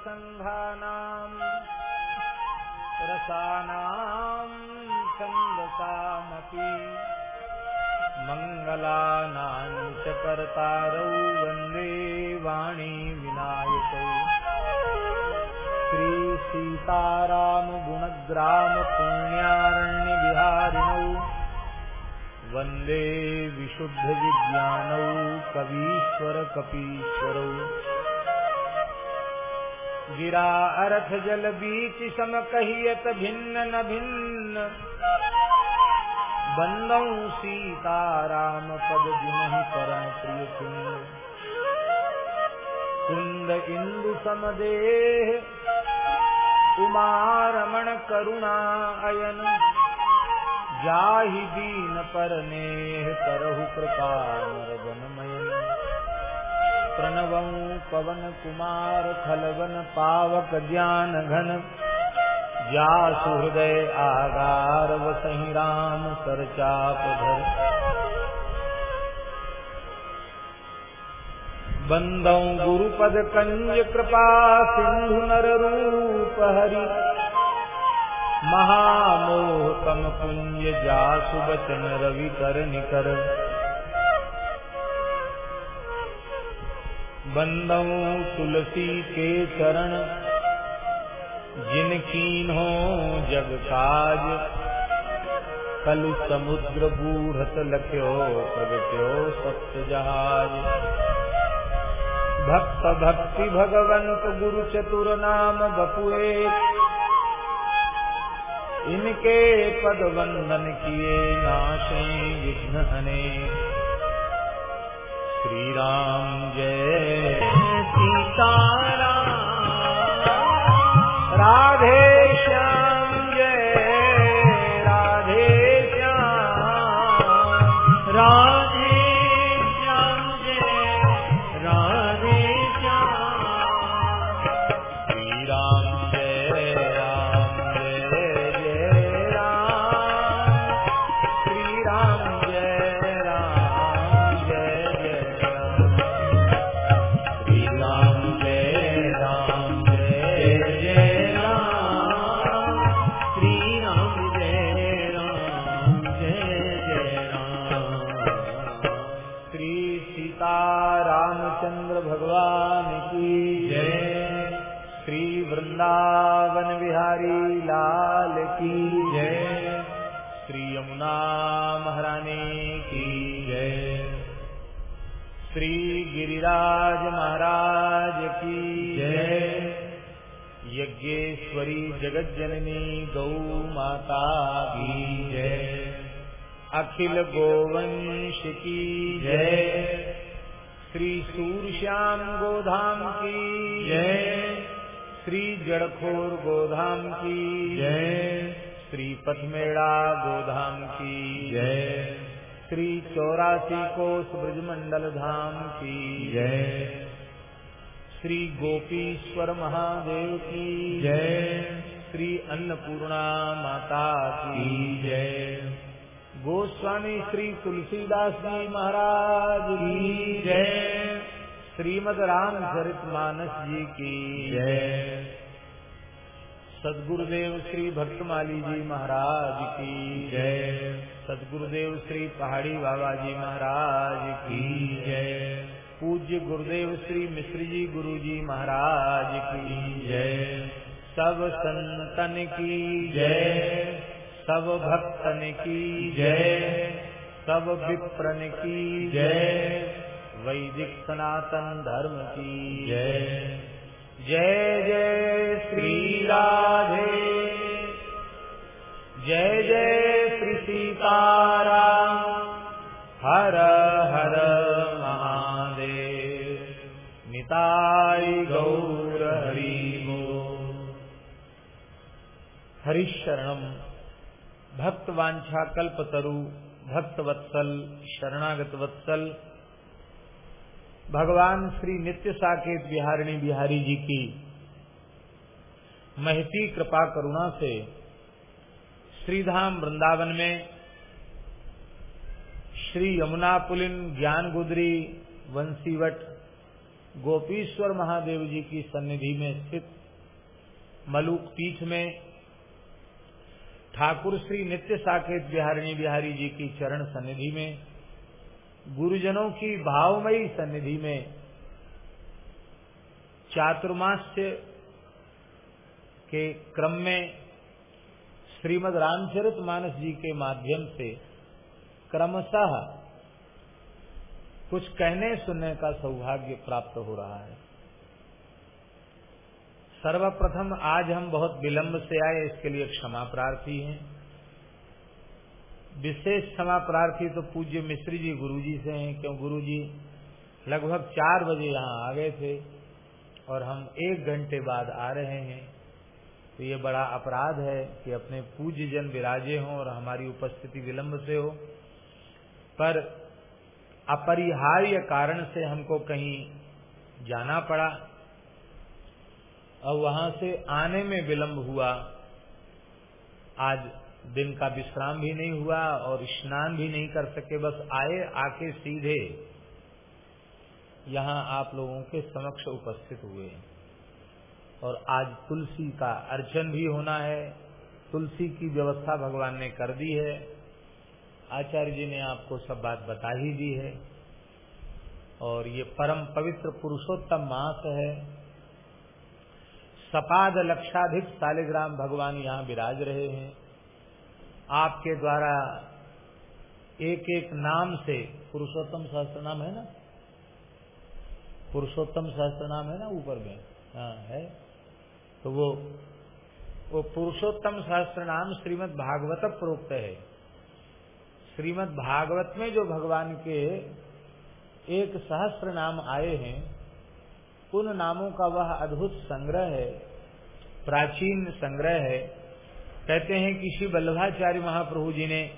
वर्णानामर्थसङ्घानाम् रसानाम् छन्दसामपि। मङ्गलानां च कर्तारौ वंदे वाणी विनायकौ श्रीसीतारामगुणग्राम पुण्यारण्यविहारिणौ वंदे विशुद्धविज्ञानौ कवीश्वरकपीश्वरौ। गिरा अर्थ जल बीच सम कहियत भिन्न न भिन्न। बंदौ सीताराम पद जिनहि परम प्रिय चिन्ह। कुंद इंदु समदेह उमारमण करुणा अयन। जाहि दीन पर नेह करहु कृपा नरगनमयन प्रणवं पवन कुमार खलवन पावक ज्ञान घन। हृदय आगार वसहि राम सरचाप धर बंदौ गुरुपद कंज कृपा सिंधु नर रूप हरि। महामोह कम कुंज जासु बचन रवि कर निकर। बंदौ तुलसी के चरण जिनकीन हो जग काज, कलु समुद्र बूढ़त लख्यो प्रगट्यो सप्त जहाज़। भक्त भक्ति भगवंत गुरु चतुर नाम बपुए, इनके पद वंदन किए नाशे विघ्न हने। श्री राम जय सीताराम। राधे जननी गौ माता की जय। अखिल गोवंश की जय। श्री सूरश्याम गोधाम की जय। श्री जड़खोर गोधाम की जय। श्री पथमेड़ा गोधाम की जय। श्री चौरासी कोस ब्रजमंडल धाम की जय। श्री गोपीश्वर महादेव की जय। श्री अन्नपूर्णा माता की जय। गोस्वामी श्री तुलसीदास जी महाराज की जय। श्रीमद राम रामचरित मानस जी की जय। सदगुरुदेव श्री भक्तमाली जी महाराज की जय। सदगुरुदेव श्री पहाड़ी बाबा जी महाराज की जय। पूज्य गुरुदेव श्री मिश्र जी गुरु जी महाराज की जय। सब संतन की जय। सब भक्तन की जय। सब विप्रन की जय। वैदिक सनातन धर्म की जय। जय जय श्री राधे। जय जय श्री सीताराम हरिशरणम। भक्त वांछा कल्प तरु भक्त वत्सल शरणागत वत्सल भगवान श्री नित्य साकेत बिहारिणी बिहारी जी की महती कृपा करुणा से श्रीधाम वृंदावन में श्री यमुना पुलिन, ज्ञान गुदरी, वंशीवट, गोपीश्वर महादेव जी की सन्निधि में स्थित मलुक पीठ में ठाकुर श्री नित्य साकेत बिहारिणी बिहारी जी की चरण सन्निधि में, गुरुजनों की भावमयी सन्निधि में, चातुर्मास्य के क्रम में श्रीमद रामचरित मानस जी के माध्यम से क्रमशः कुछ कहने सुनने का सौभाग्य प्राप्त हो रहा है। सर्वप्रथम आज हम बहुत विलंब से आए, इसके लिए क्षमा प्रार्थी हैं। विशेष क्षमा प्रार्थी तो पूज्य मिश्री जी गुरु जी से हैं, क्यों गुरु जी लगभग चार बजे यहाँ आ गए थे और हम एक घंटे बाद आ रहे हैं। तो ये बड़ा अपराध है कि अपने पूज्य जन विराजे हों और हमारी उपस्थिति विलंब से हो। पर अपरिहार्य कारण से हमको कहीं जाना पड़ा। और वहाँ से आने में विलंब हुआ। आज दिन का विश्राम भी नहीं हुआ और स्नान भी नहीं कर सके, बस आए, आके सीधे यहाँ आप लोगों के समक्ष उपस्थित हुए। और आज तुलसी का अर्चन भी होना है। तुलसी की व्यवस्था भगवान ने कर दी है। आचार्य जी ने आपको सब बात बता ही दी है। और ये परम पवित्र पुरुषोत्तम मास है। सपाद लक्षाधिक सालिग्राम भगवान यहाँ विराज रहे हैं। आपके द्वारा एक एक नाम से, पुरुषोत्तम सहस्त्र नाम है ना? पुरुषोत्तम सहस्त्र नाम है ना ऊपर में? हाँ है। तो वो वो पुरुषोत्तम सहस्त्र नाम श्रीमद भागवत प्रोक्त है। श्रीमद भागवत में जो भगवान के एक सहस्त्र नाम आए हैं उन नामों का वह अद्भुत संग्रह है, प्राचीन संग्रह है। कहते हैं कि श्री वल्लभाचार्य महाप्रभु जी ने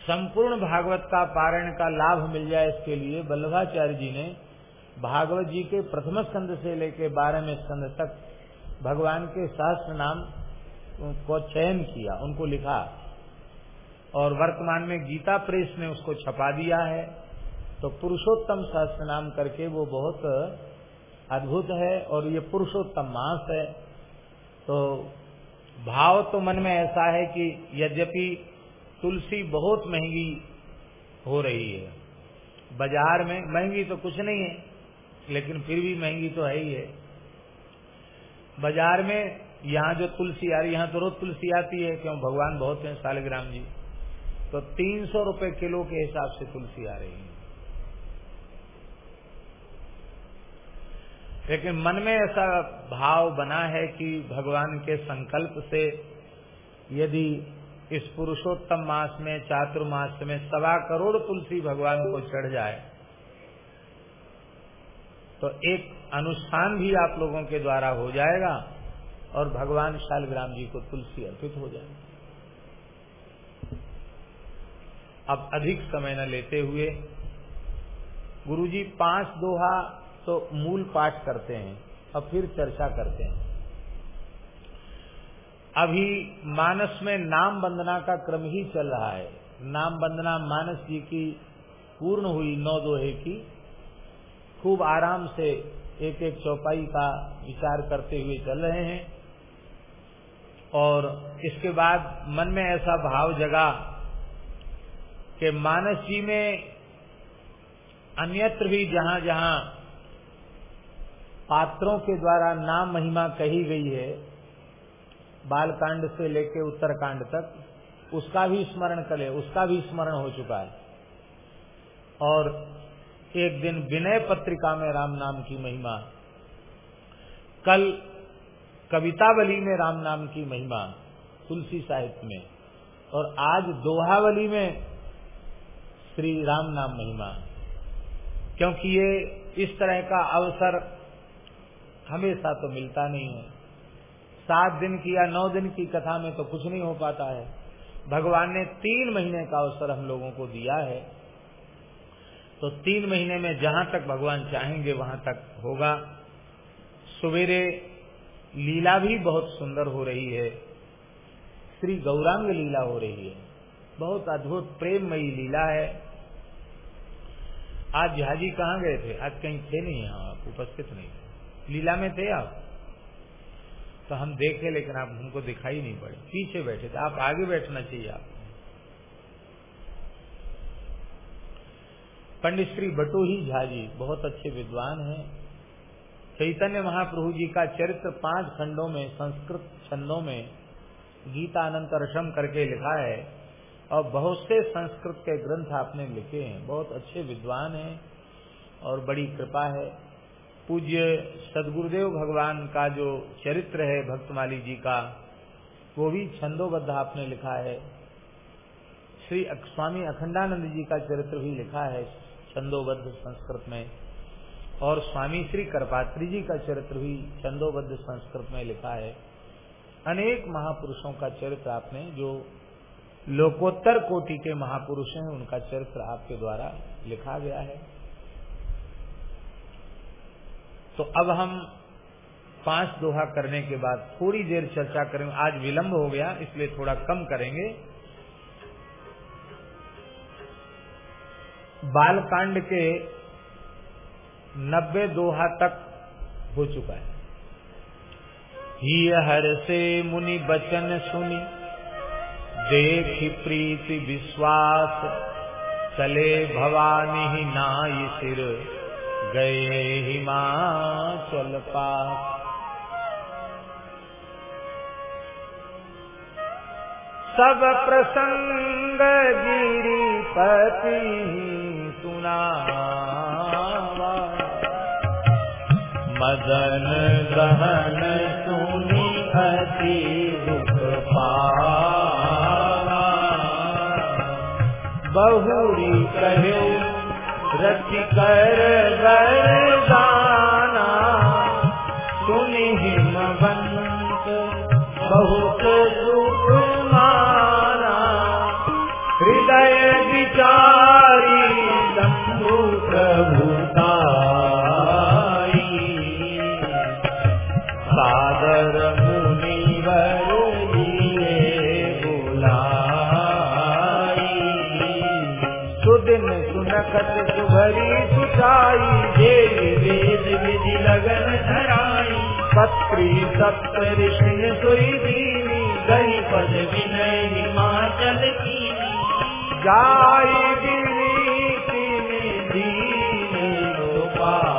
संपूर्ण भागवत का पारण का लाभ मिल जाए इसके लिए वल्लभाचार्य जी ने भागवत जी के प्रथम स्कंद से लेकर बारहवें स्कंद तक भगवान के सहस्त्र नाम को चयन किया, उनको लिखा। और वर्तमान में गीता प्रेस ने उसको छपा दिया है। तो पुरुषोत्तम सहस्त्र नाम करके वो बहुत अद्भुत है और ये पुरुषोत्तम मास है। तो भाव तो मन में ऐसा है कि यद्यपि तुलसी बहुत महँगी हो रही है। बाज़ार में महँगी तो कुछ नहीं है, लेकिन फिर भी महँगी तो है ही है। बाज़ार में यहाँ जो तुलसी आ रही, यहाँ तो रोज तुलसी आती है, क्यों? भगवान बहुत हैं, सालग्राम जी। तो तीन सौ किलो के हिसाब से तुलसी आ रही है। लेकिन मन में ऐसा भाव बना है कि भगवान के संकल्प से यदि इस पुरुषोत्तम मास में, चातुर्मास में सवा करोड़ तुलसी भगवान को चढ़ जाए तो एक अनुष्ठान भी आप लोगों के द्वारा हो जाएगा और भगवान शालग्राम जी को तुलसी अर्पित हो जाएगा अब अधिक समय न लेते हुए गुरुजी पाँच दोहा तो मूल पाठ करते हैं और फिर चर्चा करते हैं। अभी मानस में नाम वंदना का क्रम ही चल रहा है। नाम वंदना मानस जी की पूर्ण हुई नौ दोहे की, खूब आराम से एक एक चौपाई का विचार करते हुए चल रहे हैं। और इसके बाद मन में ऐसा भाव जगा कि मानस जी में अन्यत्र भी जहाँ जहाँ पात्रों के द्वारा नाम महिमा कही गई है, बालकांड से लेकर उत्तरकांड तक, उसका भी स्मरण करे, उसका भी स्मरण हो चुका है। और एक दिन विनय पत्रिका में राम नाम की महिमा, कल कवितावली में राम नाम की महिमा तुलसी साहित्य में, और आज दोहावली में श्री राम नाम महिमा, क्योंकि ये इस तरह का अवसर हमेशा तो मिलता नहीं है। सात दिन की या नौ दिन की कथा में तो कुछ नहीं हो पाता है। भगवान ने तीन महीने का अवसर हम लोगों को दिया है। तो तीन महीने में जहाँ तक भगवान चाहेंगे, वहाँ तक होगा। सवेरे लीला भी बहुत सुंदर हो रही है। श्री गौरांग लीला हो रही है। बहुत अद्भुत प्रेममयी लीला है। आज झाजी कहाँ गए थे? आज कहीं थे नहीं यहाँ आप उपस्थित नहीं लीला में थे आप? तो हम देखे, लेकिन आप हमको दिखाई नहीं पड़े। पीछे बैठे थे। आप आगे बैठना चाहिए आप पंडित श्री बटोही झा जी बहुत अच्छे विद्वान हैं। चैतन्य महाप्रभु जी का चरित्र पाँच खंडों में, संस्कृत छंदों में गीता अनंत रसम करके लिखा है और बहुत से संस्कृत के ग्रंथ आपने लिखे हैं। बहुत अच्छे विद्वान हैं और बड़ी कृपा है। पूज्य सदगुरुदेव भगवान का जो चरित्र है भक्तमाली जी का, वो भी छंदोबद्ध आपने लिखा है। श्री स्वामी अखंडानंद जी का चरित्र भी लिखा है छंदोबद्ध संस्कृत में। और स्वामी श्री करपात्री जी का चरित्र भी छंदोबद्ध संस्कृत में लिखा है। अनेक महापुरुषों का चरित्र आपने, जो लोकोत्तर कोटि के महापुरुष हैं, उनका चरित्र आपके द्वारा लिखा गया है। तो अब हम पाँच दोहा करने के बाद थोड़ी देर चर्चा करेंगे। आज विलंब हो गया, इसलिए थोड़ा कम करेंगे। बालकांड के नब्बे दोहा तक हो चुका है। ही हर से मुनि बचन सुनी, देखी प्रीति विश्वास, चले भवानी ही नाई सिर। गए हिमाचल पास सब प्रसंग गिरिपति सुनावा। मदन गहन सुनी अति दुख पावा। बहुरी कहे रति कर गाना सुनि हिमवंत बहुत सप्त ऋषि सुई विनय हिमाचल की जाई गिरीति दीन उपाधि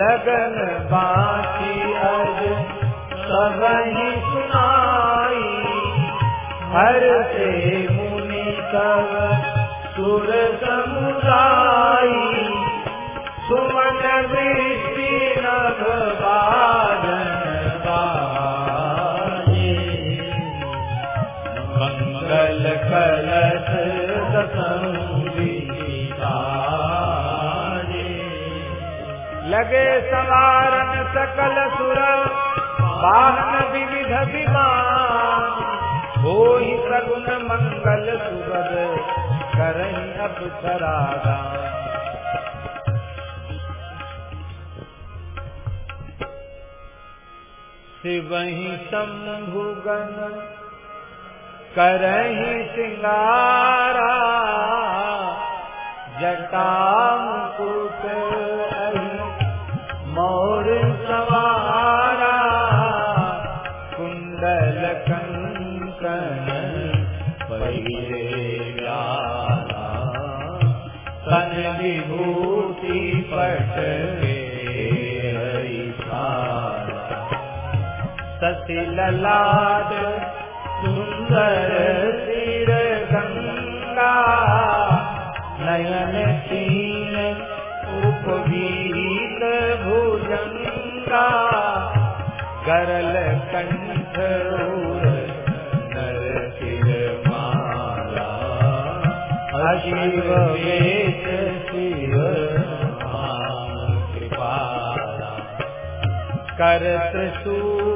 लगन बाकी अज ही सुनाई हर से मुनि सब सुर समुदाई। सुमन दृष्टि नभ बाजन बाजे। मंगल कलश लगे सवारन सकल सुर वाहन विविध विमान। हो ही सगुन मंगल सुबद करही अब सरागान शिवही शंभुगन करही सिंगारा। जटा मुकुट मोर सवारा। सती ललाट सुंदर सिर गंगा, नयन तीन उपवीत भुजंगा, गरल कंठ नर सिर माला, अशिव वेश शिव कृपाला। कर त्रिशूल अरुदम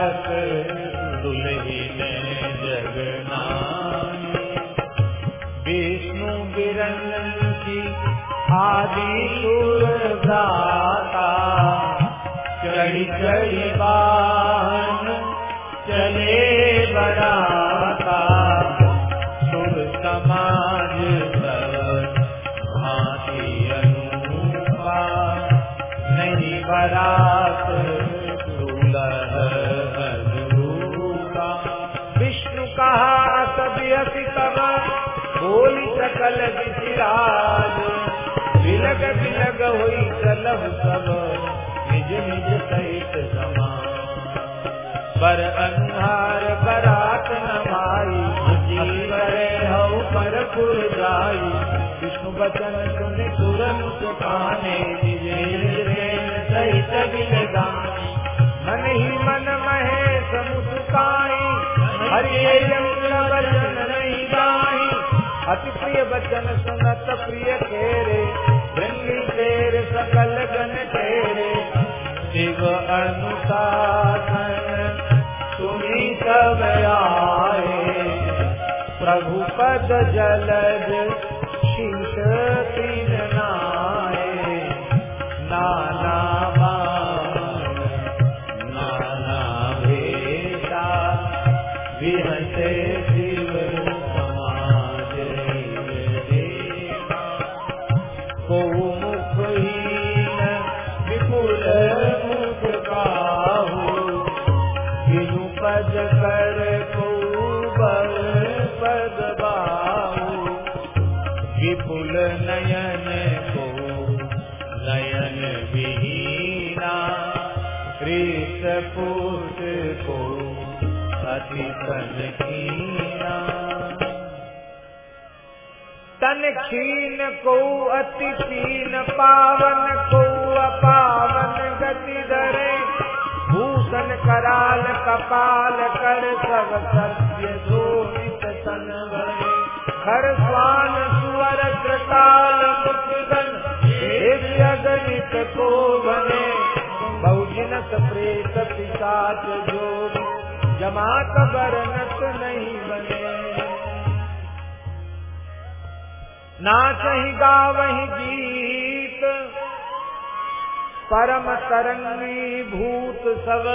भ्राता चढ़ी चढ़ी बान चले बराता। सुर समाज सब अनुपा नहीं बरात दूल्ह अनुरूपा विष्णु कहा, सभी तब बोली सकल विराज बिलग बिलग हुई चलव सब, निज निज सहित समान पर अनुहार बरात नमाई करे पर पुर जाई। विष्णु बचन सुन तुरंत काने सहित मन ही मन महेश मुस्काई हरे यंत्र वचन नहीं गाई। अति प्रिय वचन सुनत प्रिय केरे सकल गण तेरे शिव अनुशासन सुनी सब आए। प्रभु पद जलज तन क्षीण को अति क्षीण पावन को अपावन गति धरे। भूषण कराल कपाल कर सब सत्य शोभित तन भरे। हर स्वान सुवर कृताल मुखगन गणित को बने। बहुजिनत प्रेत पिशाच जोग जमात बरनत नहीं बने। नाचही गावही गीत, परम तरंगी भूत सब।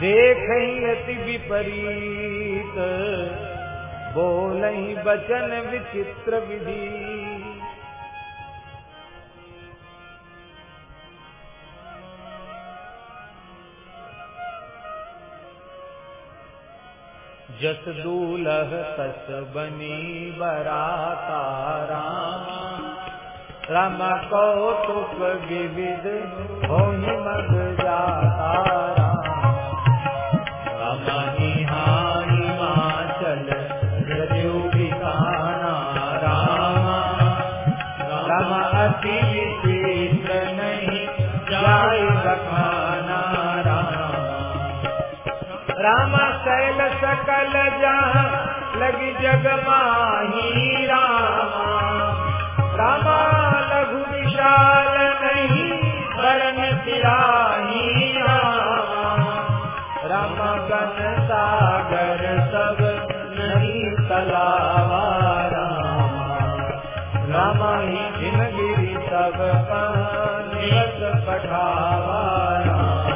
देख अति विपरीत, बोलही बचन विचित्र विधि जस दूलह तस बनी बराता राम। राम कौतुक विविध हो मग जाता। सागर सब नहीं तलावा रामा। राम ही हिमगिरी सब निवस पठावा राम।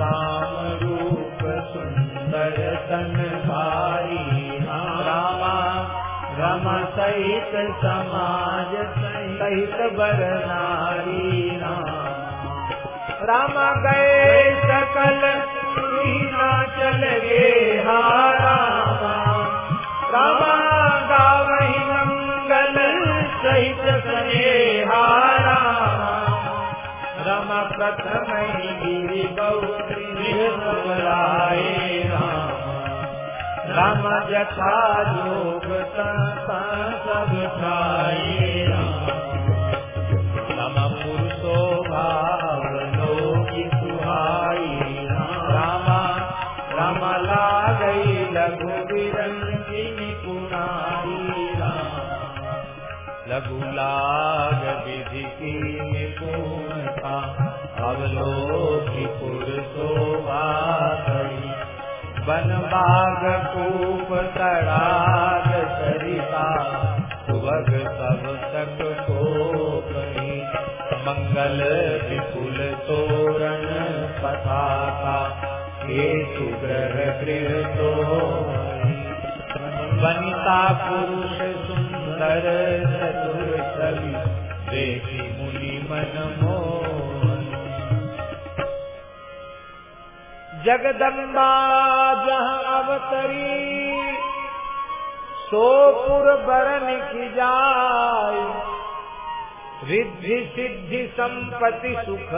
काम रूप सुंदर तन भारी रामा रामा सहित समाज सहित बर नारी राम गए राम जथा योग सब ठाए लघु लाग विधि की निपुणता अवलोकी पुर शोभा बाग कूप तड़ाग सरिता सुबग सब तक को कही मंगल विपुल तोरण पताका केतु ग्रह गृह तो वनिता पुरुष सुंदर चतुर छवि देखी मुनि मन मोहन जगदम्बा जहाँ अवतरी, सोपुर बरन की जाय। रिद्धि सिद्धि संपत्ति सुख,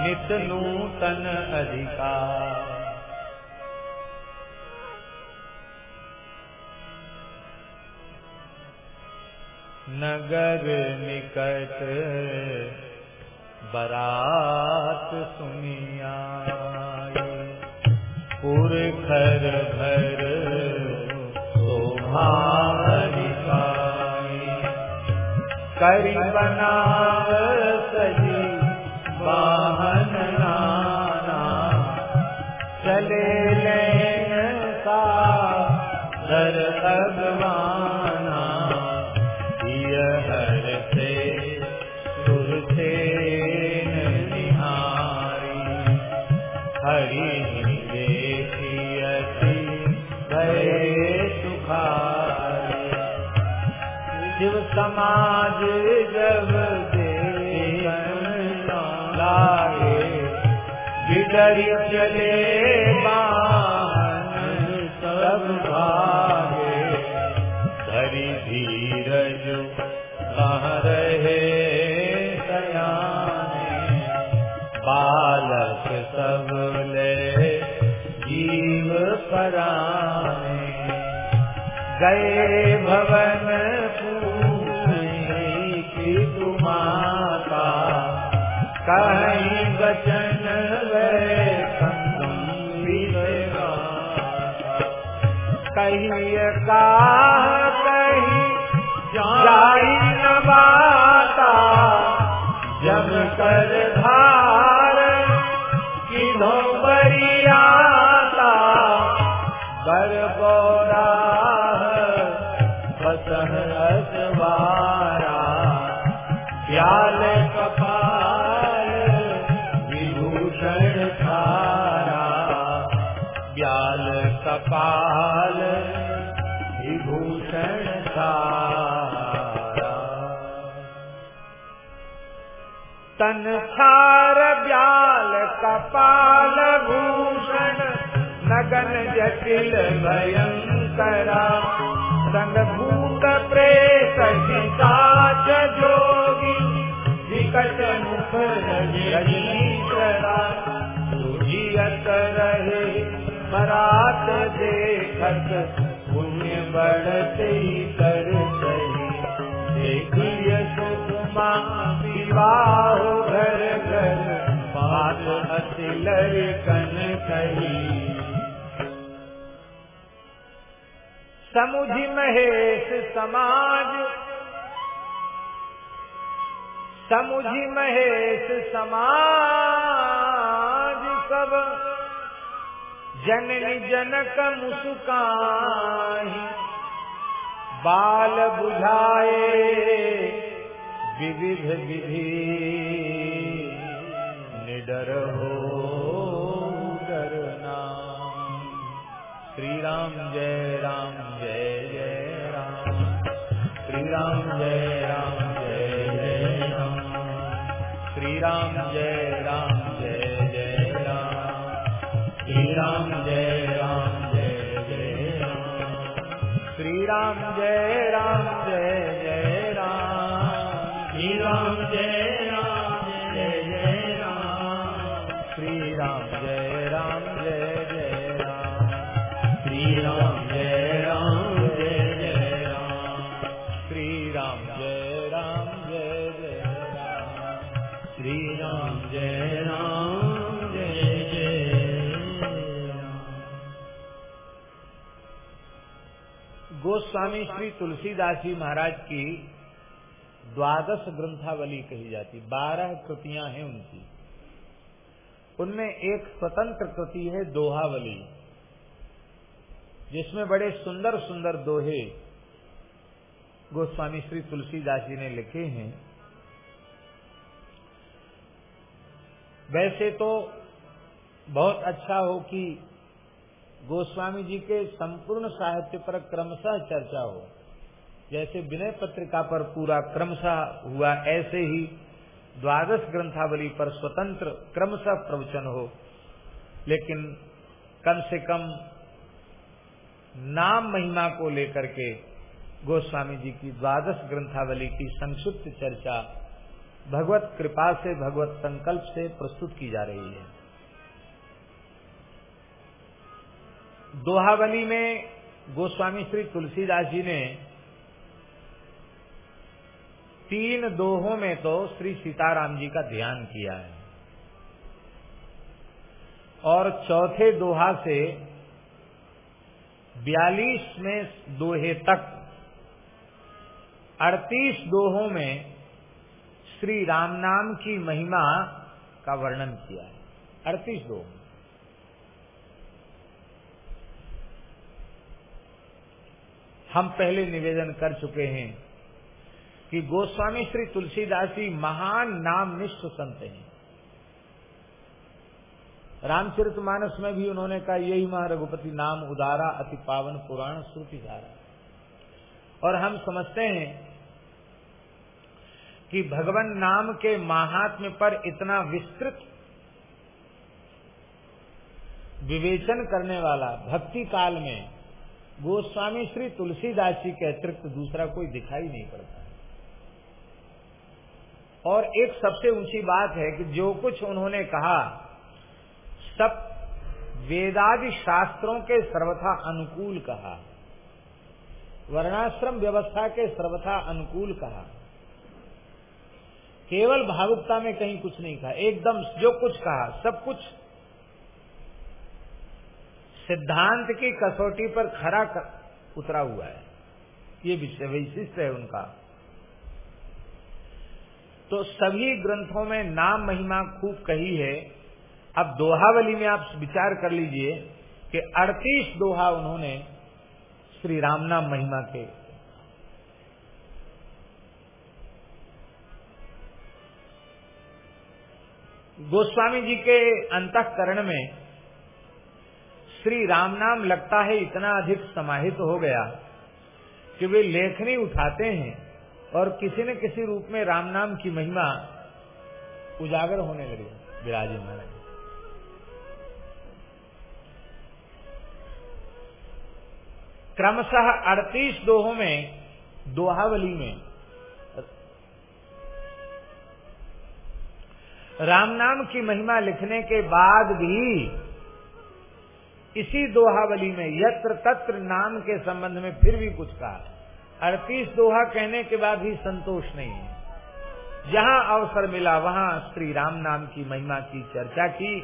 नित नूतन अधिकार। नगर निकट बरात सुनिया पुरखर भर शोभारिकाई करी बना सही वाहन समाज जब लागे बिडर चले सब भागे। सयाने बालक सब ले जीव गए भवन का तन ब्याल कपाल भूषण, नगन जटिल भयंकरा। संग भूत प्रेत पिशाच जोगी, विकट मुख रजनीश्वरा सुजियत रहे बरात देखत, पुण्य बढ़ते कर बात अतिलर कन कही। समुझ महेश समाज। समुझ महेश समाज सब जननी जनक मुस्काही। बाल बुझाए विविध विधि। निडर हो डरना श्री राम जय राम, जय जय राम। श्री राम जय राम, जय जय राम। श्री राम जय राम, जय जय राम। श्री राम जय राम, जय जय राम। श्री राम जय गोस्वामी श्री तुलसीदास जी महाराज की द्वादश ग्रंथावली कही जाती, बारह कृतियाँ हैं उनकी। उनमें एक स्वतंत्र कृति है दोहावली, जिसमें बड़े सुंदर सुंदर दोहे गोस्वामी श्री तुलसीदास जी ने लिखे हैं। वैसे तो बहुत अच्छा हो कि गोस्वामी जी के संपूर्ण साहित्य पर क्रमशः चर्चा हो। जैसे विनय पत्रिका पर पूरा क्रमशः हुआ, ऐसे ही द्वादश ग्रंथावली पर स्वतंत्र क्रमशः प्रवचन हो। लेकिन कम से कम नाम महिमा को लेकर के गोस्वामी जी की द्वादश ग्रंथावली की संक्षिप्त चर्चा भगवत कृपा से, भगवत संकल्प से प्रस्तुत की जा रही है। दोहावली में गोस्वामी श्री तुलसीदास जी ने तीन दोहों में तो श्री सीताराम जी का ध्यान किया है। और चौथे दोहा से बयालीस में दोहे तक, अड़तीस दोहों में श्री राम नाम की महिमा का वर्णन किया है। अड़तीस दोहों हम पहले निवेदन कर चुके हैं कि गोस्वामी श्री तुलसीदास जी महान नाम निष्ठ संत हैं। रामचरित मानस में भी उन्होंने कहा, यही महा रघुपति नाम उदारा अति पावन पुराण श्रुति धारा। और हम समझते हैं कि भगवान नाम के महात्म्य पर इतना विस्तृत विवेचन करने वाला, भक्ति काल में गोस्वामी श्री तुलसीदास जी के अतिरिक्त दूसरा कोई दिखाई नहीं पड़ता। और एक सबसे ऊँची बात है कि जो कुछ उन्होंने कहा, सब वेदादि शास्त्रों के सर्वथा अनुकूल कहा, वर्णाश्रम व्यवस्था के सर्वथा अनुकूल कहा, केवल भावुकता में कहीं कुछ नहीं कहा, एकदम जो कुछ कहा, सब कुछ सिद्धांत की कसौटी पर खरा कर उतरा हुआ है। ये विशिष्ट है उनका। तो सभी ग्रंथों में नाम महिमा खूब कही है। अब दोहावली में आप विचार कर लीजिए कि 38 दोहा उन्होंने श्री राम नाम महिमा के। गोस्वामी जी के अंतकरण में श्री राम नाम लगता है, इतना अधिक समाहित तो हो गया कि वे लेखनी उठाते हैं और किसी न किसी रूप में राम नाम की महिमा उजागर होने लगे विराजे महाराज क्रमशः अड़तीस दोहों में, दोहावली में, राम नाम की महिमा लिखने के बाद भी इसी दोहावली में यत्र तत्र नाम के संबंध में फिर भी कुछ कहा। अड़तीस दोहा कहने के बाद भी संतोष नहीं है। जहाँ अवसर मिला, वहाँ श्री राम नाम की महिमा की चर्चा की।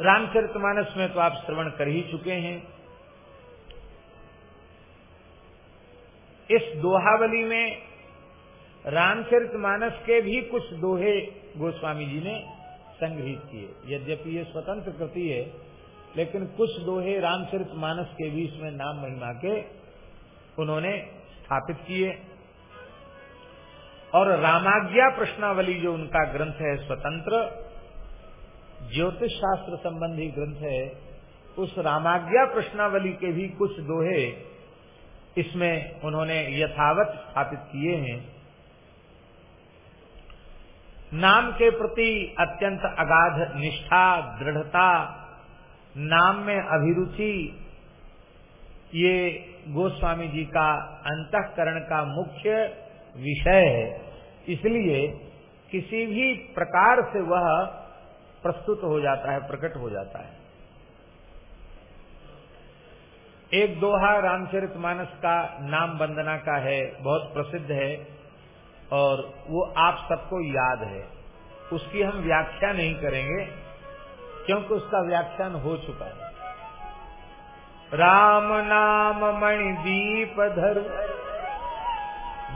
रामचरितमानस में तो आप श्रवण कर ही चुके हैं। इस दोहावली में रामचरितमानस के भी कुछ दोहे गोस्वामी जी ने संग्रहित किए। यद्यपि ये स्वतंत्र कृति है, लेकिन कुछ दोहे रामचरित मानस के भी इसमें नाम महिमा के उन्होंने स्थापित किए। और रामाज्ञा प्रश्नावली जो उनका ग्रंथ है स्वतंत्र ज्योतिष शास्त्र संबंधी ग्रंथ है, उस रामाज्ञा प्रश्नावली के भी कुछ दोहे इसमें उन्होंने यथावत स्थापित किए हैं। नाम के प्रति अत्यंत अगाध निष्ठा, दृढ़ता, नाम में अभिरुचि, ये गोस्वामी जी का अंतकरण का मुख्य विषय है। इसलिए किसी भी प्रकार से वह प्रस्तुत हो जाता है, प्रकट हो जाता है। एक दोहा रामचरितमानस का नाम वंदना का है, बहुत प्रसिद्ध है। और वो आप सबको याद है। उसकी हम व्याख्या नहीं करेंगे, क्योंकि उसका व्याख्यान हो चुका है। राम नाम मणि दीप धर,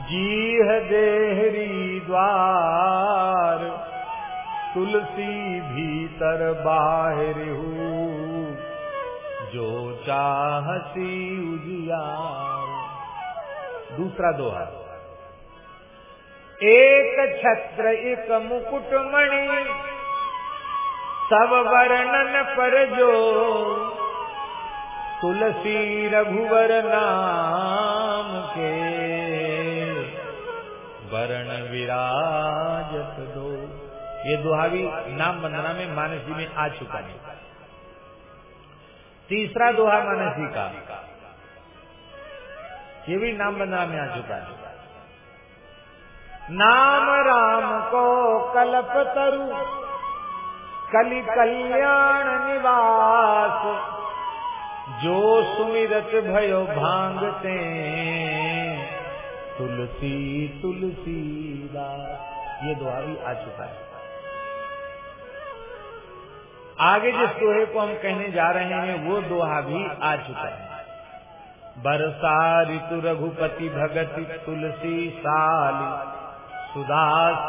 जीह देहरी द्वार, तुलसी भीतर बाहर जो चाहसी उजियार। दूसरा दोहा। एक छत्र एक मुकुट मणि, सब वर्णन पर जो तुलसी रघुवर नाम के, वर्ण विराजत दो। ये दुहावी नाम वंदना में मानसी में आ चुका है। तीसरा दोहा मानसी का, ये भी नाम वंदना में आ चुका है। नाम राम को कल्प तरु। कलि कल्याण निवास। जो सुमिरत भयो भांगते। तुलसी तुलसी ये दुआ भी आ चुका है। आगे जिस दोहे को हम कहने जा रहे हैं, वो दोहा भी आ चुका है। बरसा ऋतु रघुपति भगत तुलसी साली। सुदास।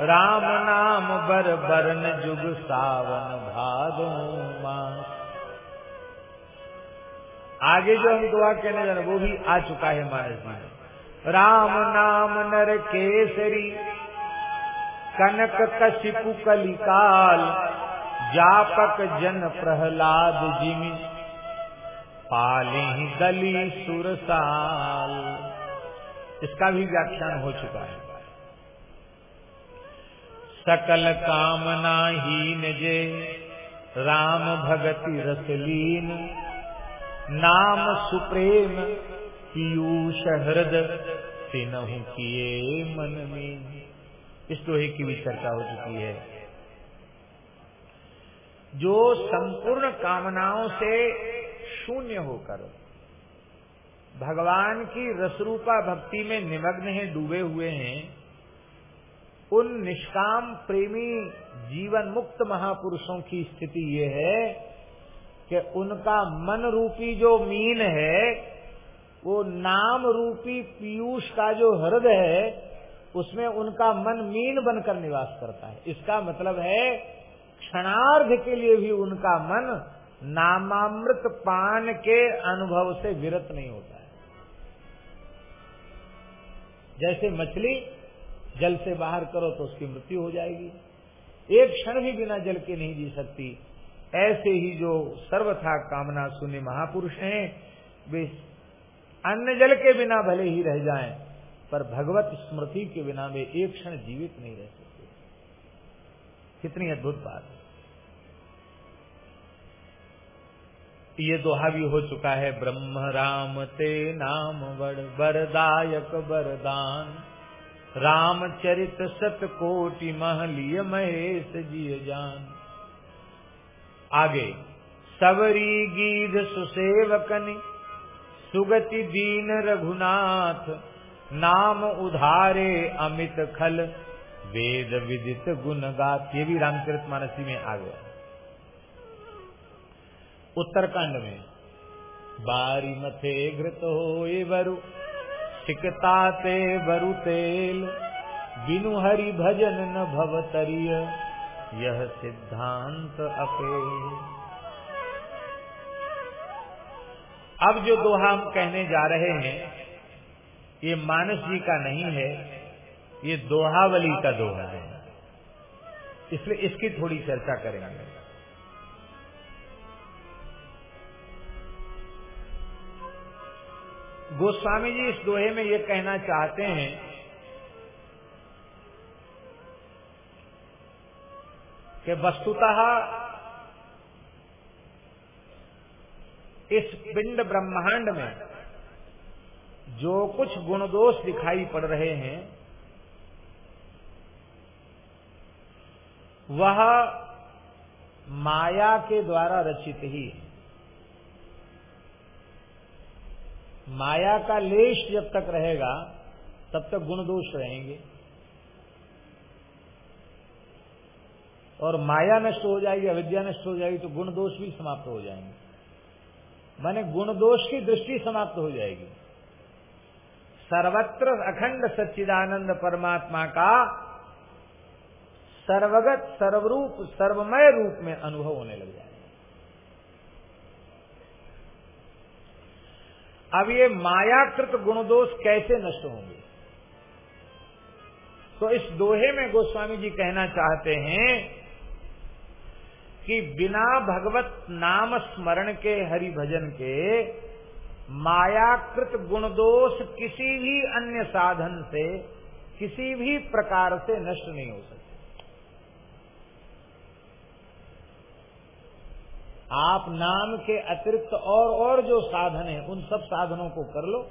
राम नाम बर बरन जुग सावन भादो मास आगे जो हम दुआ कहने जा रहे वो भी आ चुका है मानस में राम नाम नर केसरी, कनक कशिपु कलिकाल, जापक जन प्रहलाद जिमि, पाली गली सुरसाल। इसका भी व्याख्यान हो चुका है। सकल कामना हीन जे राम भगति रसलीन। नाम सुप्रेम पीयूष हृद। तिनहु किए मन में। इस दोहे की भी चर्चा हो चुकी है। जो संपूर्ण कामनाओं से शून्य होकर, भगवान की रसरूपा भक्ति में निमग्न है, डूबे हुए हैं उन निष्काम प्रेमी जीवन मुक्त महापुरुषों की स्थिति ये है कि उनका मन रूपी जो मीन है, वो नाम रूपी पीयूष का जो हृदय है, उसमें उनका मन मीन बनकर निवास करता है। इसका मतलब है, क्षणार्ध के लिए भी उनका मन नामामृत पान के अनुभव से विरत नहीं होता है। जैसे मछली जल से बाहर करो तो उसकी मृत्यु हो जाएगी। एक क्षण भी बिना जल के नहीं जी सकती। ऐसे ही जो सर्वथा कामना सुने महापुरुष हैं, वे अन्न जल के बिना भले ही रह जाएँ, पर भगवत स्मृति के बिना वे एक क्षण जीवित नहीं रह सकते। कितनी अद्भुत बात ये दोहा भी हो चुका है, ब्रह्म राम ते नाम बड़ बरदायक बरदान रामचरित सत कोटि महलिय महेश जिय जान। आगे सवरी गीध सुसेवकनि, सुगति दीन रघुनाथ, नाम उधारे अमित खल, वेद विदित गुण गात। ये भी रामचरित मानसी में आ गया। उत्तरकांड में, बारी मथे घृत हो वरु सिकता ते वरु तेल बिनु हरि भजन न भवतरिय, यह सिद्धांत अपे अब जो दोहा हम कहने जा रहे हैं, ये मानस जी का नहीं है, ये दोहावली का दोहा है। इसलिए इसकी थोड़ी चर्चा करेंगे। गोस्वामी जी इस दोहे में ये कहना चाहते हैं कि वस्तुतः इस पिंड ब्रह्मांड में जो कुछ गुण दोष दिखाई पड़ रहे हैं, वह माया के द्वारा रचित ही है। माया का लेश जब तक रहेगा, तब तक गुण दोष रहेंगे। और माया नष्ट हो जाएगी, अविद्या नष्ट हो जाएगी तो गुण दोष भी समाप्त हो जाएँगे। माने गुण दोष की दृष्टि समाप्त हो जाएगी। सर्वत्र अखंड सच्चिदानंद परमात्मा का सर्वगत, सर्वरूप, सर्वमय रूप में अनुभव होने लग जाएगा। अब ये मायाकृत गुण दोष कैसे नष्ट होंगे? तो इस दोहे में गोस्वामी जी कहना चाहते हैं कि बिना भगवत नाम स्मरण के हरि भजन के, मायाकृत गुण दोष किसी भी अन्य साधन से, किसी भी प्रकार से नष्ट नहीं हो सकते। आप नाम के अतिरिक्त और और जो साधन है, उन सब साधनों को कर लो।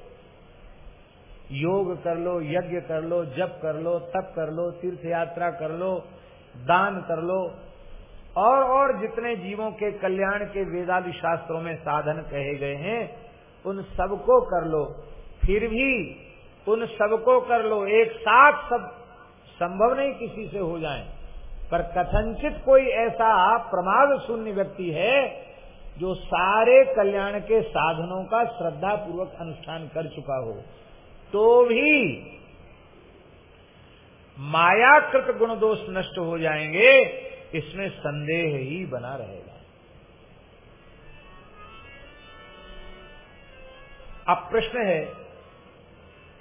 योग कर लो, यज्ञ कर लो, जप कर लो, तप कर लो तीर्थ यात्रा कर लो, दान कर लो। और और जितने जीवों के कल्याण के वेदादि शास्त्रों में साधन कहे गए हैं, उन सबको कर लो। फिर भी उन सबको कर लो। एक साथ सब संभव नहीं किसी से हो जाए। पर कथनचित कोई ऐसा प्रमाद शून्य व्यक्ति है जो सारे कल्याण के साधनों का श्रद्धा पूर्वक अनुष्ठान कर चुका हो तो भी मायाकृत गुण दोष नष्ट हो जाएँगे, इसमें संदेह ही बना रहेगा। अब प्रश्न है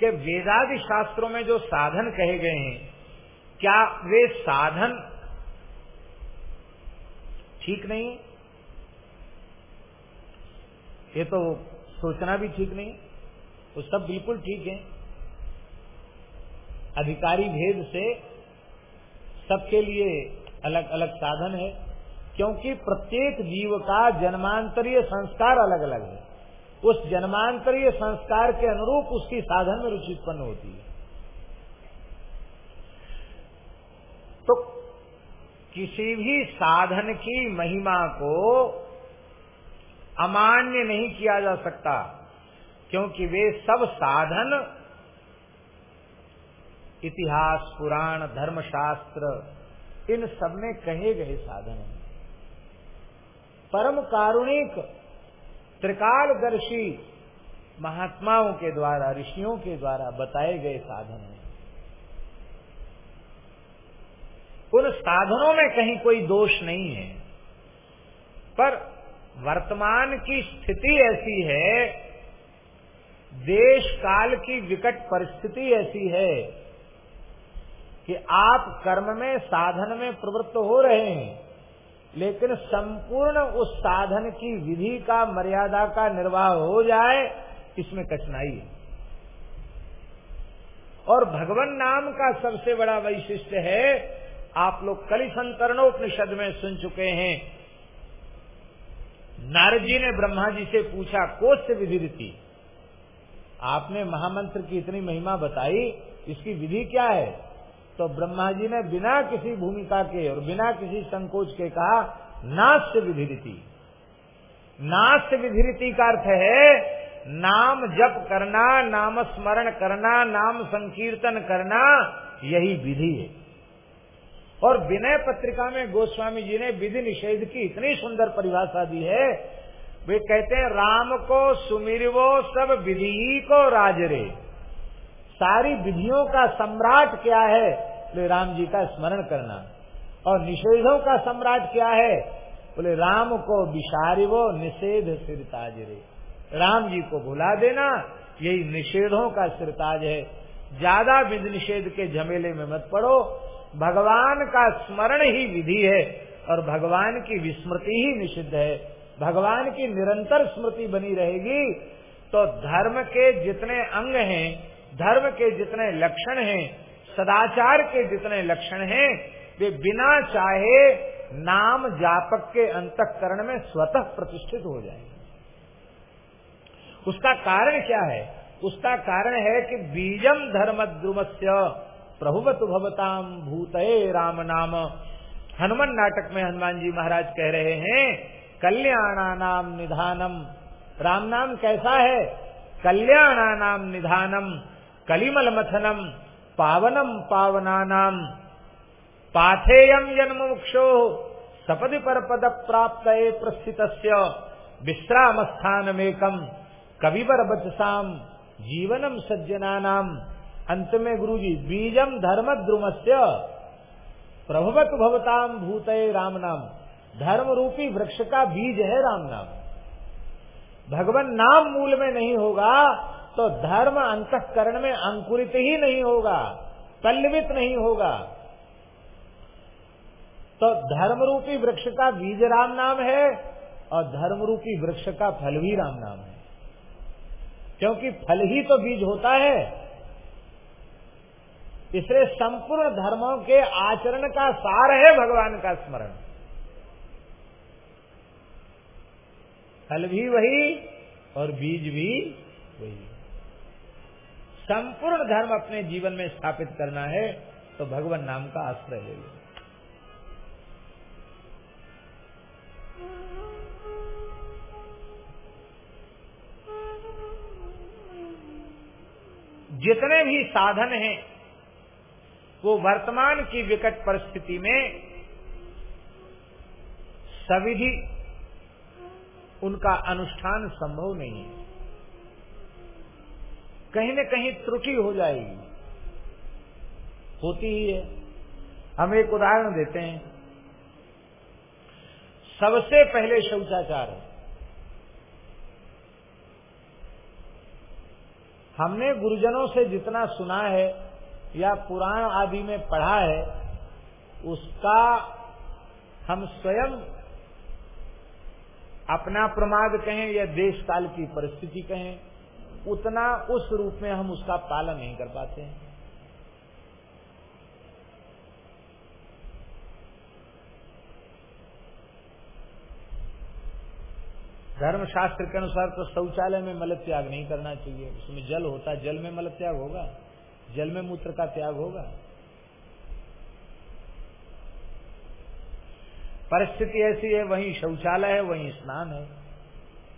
कि वेदादि शास्त्रों में जो साधन कहे गए हैं, क्या वे साधन ठीक नहीं? ये तो सोचना भी ठीक नहीं। वो सब बिल्कुल ठीक है। अधिकारी भेद से सबके लिए अलग अलग साधन है, क्योंकि प्रत्येक जीव का जन्मांतरीय संस्कार अलग अलग है। उस जन्मांतरीय संस्कार के अनुरूप उसकी साधन में रुचि उत्पन्न होती है तो किसी भी साधन की महिमा को अमान्य नहीं किया जा सकता, क्योंकि वे सब साधन, इतिहास, पुराण, धर्मशास्त्र, इन सब में कहे गए साधन हैं। परम कारुणिक, त्रिकालदर्शी महात्माओं के द्वारा, ऋषियों के द्वारा बताए गए साधन हैं। उन साधनों में कहीं कोई दोष नहीं है। पर वर्तमान की स्थिति ऐसी है, देश काल की विकट परिस्थिति ऐसी है कि आप कर्म में, साधन में प्रवृत्त हो रहे हैं, लेकिन संपूर्ण उस साधन की विधि का, मर्यादा का निर्वाह हो जाए, इसमें कठिनाई है। और भगवान नाम का सबसे बड़ा वैशिष्ट है आप लोग कलि संतरणोपनिषद में सुन चुके हैं। नारद जी ने ब्रह्मा जी से पूछा कोष से विधि रीति? आपने महामंत्र की इतनी महिमा बताई, इसकी विधि क्या है? तो ब्रह्मा जी ने बिना किसी भूमिका के और बिना किसी संकोच के कहा नाश्य विधि रीति। नाश्य विधि रीति का अर्थ है, नाम जप करना, नाम स्मरण करना, नाम संकीर्तन करना, यही विधि है। और विनय पत्रिका में गोस्वामी जी ने विधि निषेध की इतनी सुंदर परिभाषा दी है, वे कहते हैं, राम को, सुमिरवो, सब विधि को राजरे सारी विधियों का सम्राट क्या है? बोले, राम जी का स्मरण करना। और निषेधों का सम्राट क्या है? बोले, राम को विषारिवो निषेध सिरताजरे राम जी को भुला देना, यही निषेधों का सिरताज है। ज़्यादा विधि निषेध के झमेले में मत पड़ो। भगवान का स्मरण ही विधि है और भगवान की विस्मृति ही निषिद्ध है। भगवान की निरंतर स्मृति बनी रहेगी तो धर्म के जितने अंग हैं, धर्म के जितने लक्षण हैं, सदाचार के जितने लक्षण हैं, वे बिना चाहे नाम जापक के अंतकरण में स्वतः प्रतिष्ठित हो जाएँगे। उसका कारण क्या है? उसका कारण है कि बीजम धर्म द्रुमस्य प्रभुवत भवताम भूत राम नाम। हनुमान नाटक में हनुमान जी महाराज कह रहे हैं कल्याणा नाम निधानम। राम नाम कैसा है? कल्याणा नाम निधानम कलिमल मथनम पावनम पावना पाथेयम जन्म मुक्षो सपदि पर पद प्राप्त प्रस्थित विश्राम स्थान में कविवर बचसाम जीवनम सज्जना नाम अंत में गुरु जी बीजम धर्म द्रुमस्य, प्रभवत भवताम भूत राम नाम। धर्म रूपी वृक्ष का बीज है राम नाम। भगवान नाम मूल में नहीं होगा तो धर्म अंतकरण में अंकुरित ही नहीं होगा, पल्लवित नहीं होगा। तो धर्म रूपी वृक्ष का बीज राम नाम है, और धर्म रूपी वृक्ष का फल भी राम नाम है। क्योंकि फल ही तो बीज होता है इसलिए संपूर्ण धर्मों के आचरण का सार है भगवान का स्मरण। फल भी वही और बीज भी वही। संपूर्ण धर्म अपने जीवन में स्थापित करना है तो भगवान नाम का आश्रय ले लो। जितने भी साधन हैं वो वर्तमान की विकट परिस्थिति में सविधि उनका अनुष्ठान संभव नहीं है। कहीं न कहीं त्रुटि हो जाएगी। होती ही है। हम एक उदाहरण देते हैं। सबसे पहले शौचाचार है। हमने गुरुजनों से जितना सुना है या पुराण आदि में पढ़ा है, उसका हम स्वयं अपना प्रमाद कहें या देश काल की परिस्थिति कहें, उतना उस रूप में हम उसका पालन नहीं कर पाते हैं। धर्मशास्त्र के अनुसार तो शौचालय में मल त्याग नहीं करना चाहिए। उसमें जल होता, जल में मल त्याग होगा। जल में मूत्र का त्याग होगा। परिस्थिति ऐसी है, वहीं शौचालय है, वहीं स्नान है।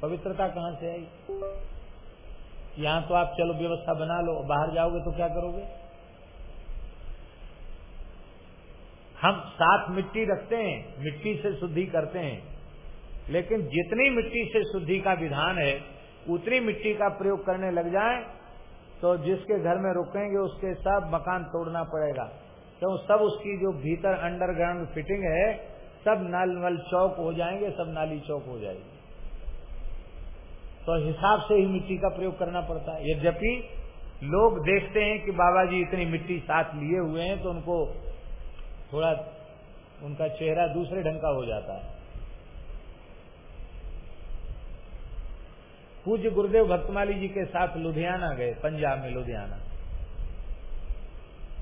पवित्रता कहाँ से आई? यहाँ तो आप चलो व्यवस्था बना लो बाहर जाओगे तो क्या करोगे? हम साथ मिट्टी रखते हैं, मिट्टी से शुद्धि करते हैं। लेकिन जितनी मिट्टी से शुद्धि का विधान है, उतनी मिट्टी का प्रयोग करने लग जाए तो जिसके घर में रुकेंगे, उसके सब मकान तोड़ना पड़ेगा। क्यों तो सब उसकी जो भीतर अंडरग्राउंड फिटिंग है, सब नल नल चौक हो जाएँगे, सब नाली चौक हो जाएगी। तो हिसाब से ही मिट्टी का प्रयोग करना पड़ता है। यद्यपि लोग देखते हैं कि बाबा जी इतनी मिट्टी साथ लिए हुए हैं तो उनको थोड़ा उनका चेहरा दूसरे ढंग का हो जाता है। पूज्य गुरुदेव भक्तमाली जी के साथ लुधियाना गए, पंजाब में लुधियाना।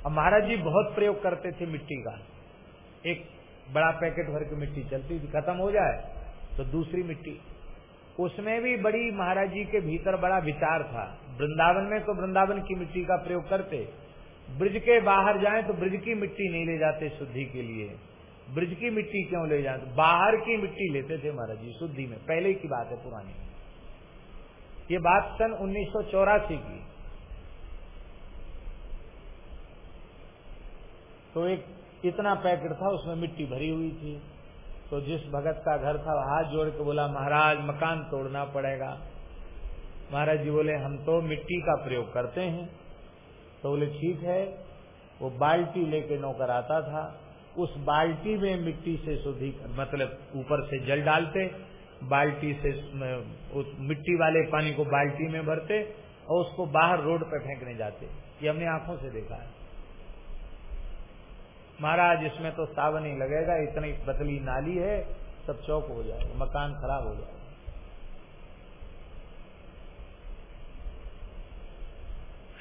अब महाराज जी बहुत प्रयोग करते थे मिट्टी का। एक बड़ा पैकेट भर के मिट्टी चलती थी, खत्म हो जाए तो दूसरी मिट्टी। उसमें भी बड़ी महाराज जी के भीतर बड़ा विचार था। वृंदावन में तो वृंदावन की मिट्टी का प्रयोग करते। ब्रिज के बाहर जाए तो ब्रिज की मिट्टी नहीं ले जाते शुद्धि के लिए। ब्रिज की मिट्टी क्यों ले जाते? बाहर की मिट्टी लेते थे महाराज जी, शुद्धि में। पहले की बात है पुरानी। ये बात सन उन्नीस सौ चौरासी की। तो एक इतना पैकेट था, उसमें मिट्टी भरी हुई थी। तो जिस भगत का घर था हाथ जोड़ के बोला, महाराज, मकान तोड़ना पड़ेगा। महाराज जी बोले, हम तो मिट्टी का प्रयोग करते हैं। तो बोले, ठीक है। वो बाल्टी लेके नौकर आता था। उस बाल्टी में मिट्टी से शुद्धि मतलब ऊपर से जल डालते। बाल्टी से उस मिट्टी वाले पानी को बाल्टी में भरते और उसको बाहर रोड पर फेंकने जाते। ये हमने आँखों से देखा है। महाराज, इसमें तो सावन ही लगेगा, इतनी पतली नाली है, सब चौक हो जाएगा, मकान खराब हो जाएगा।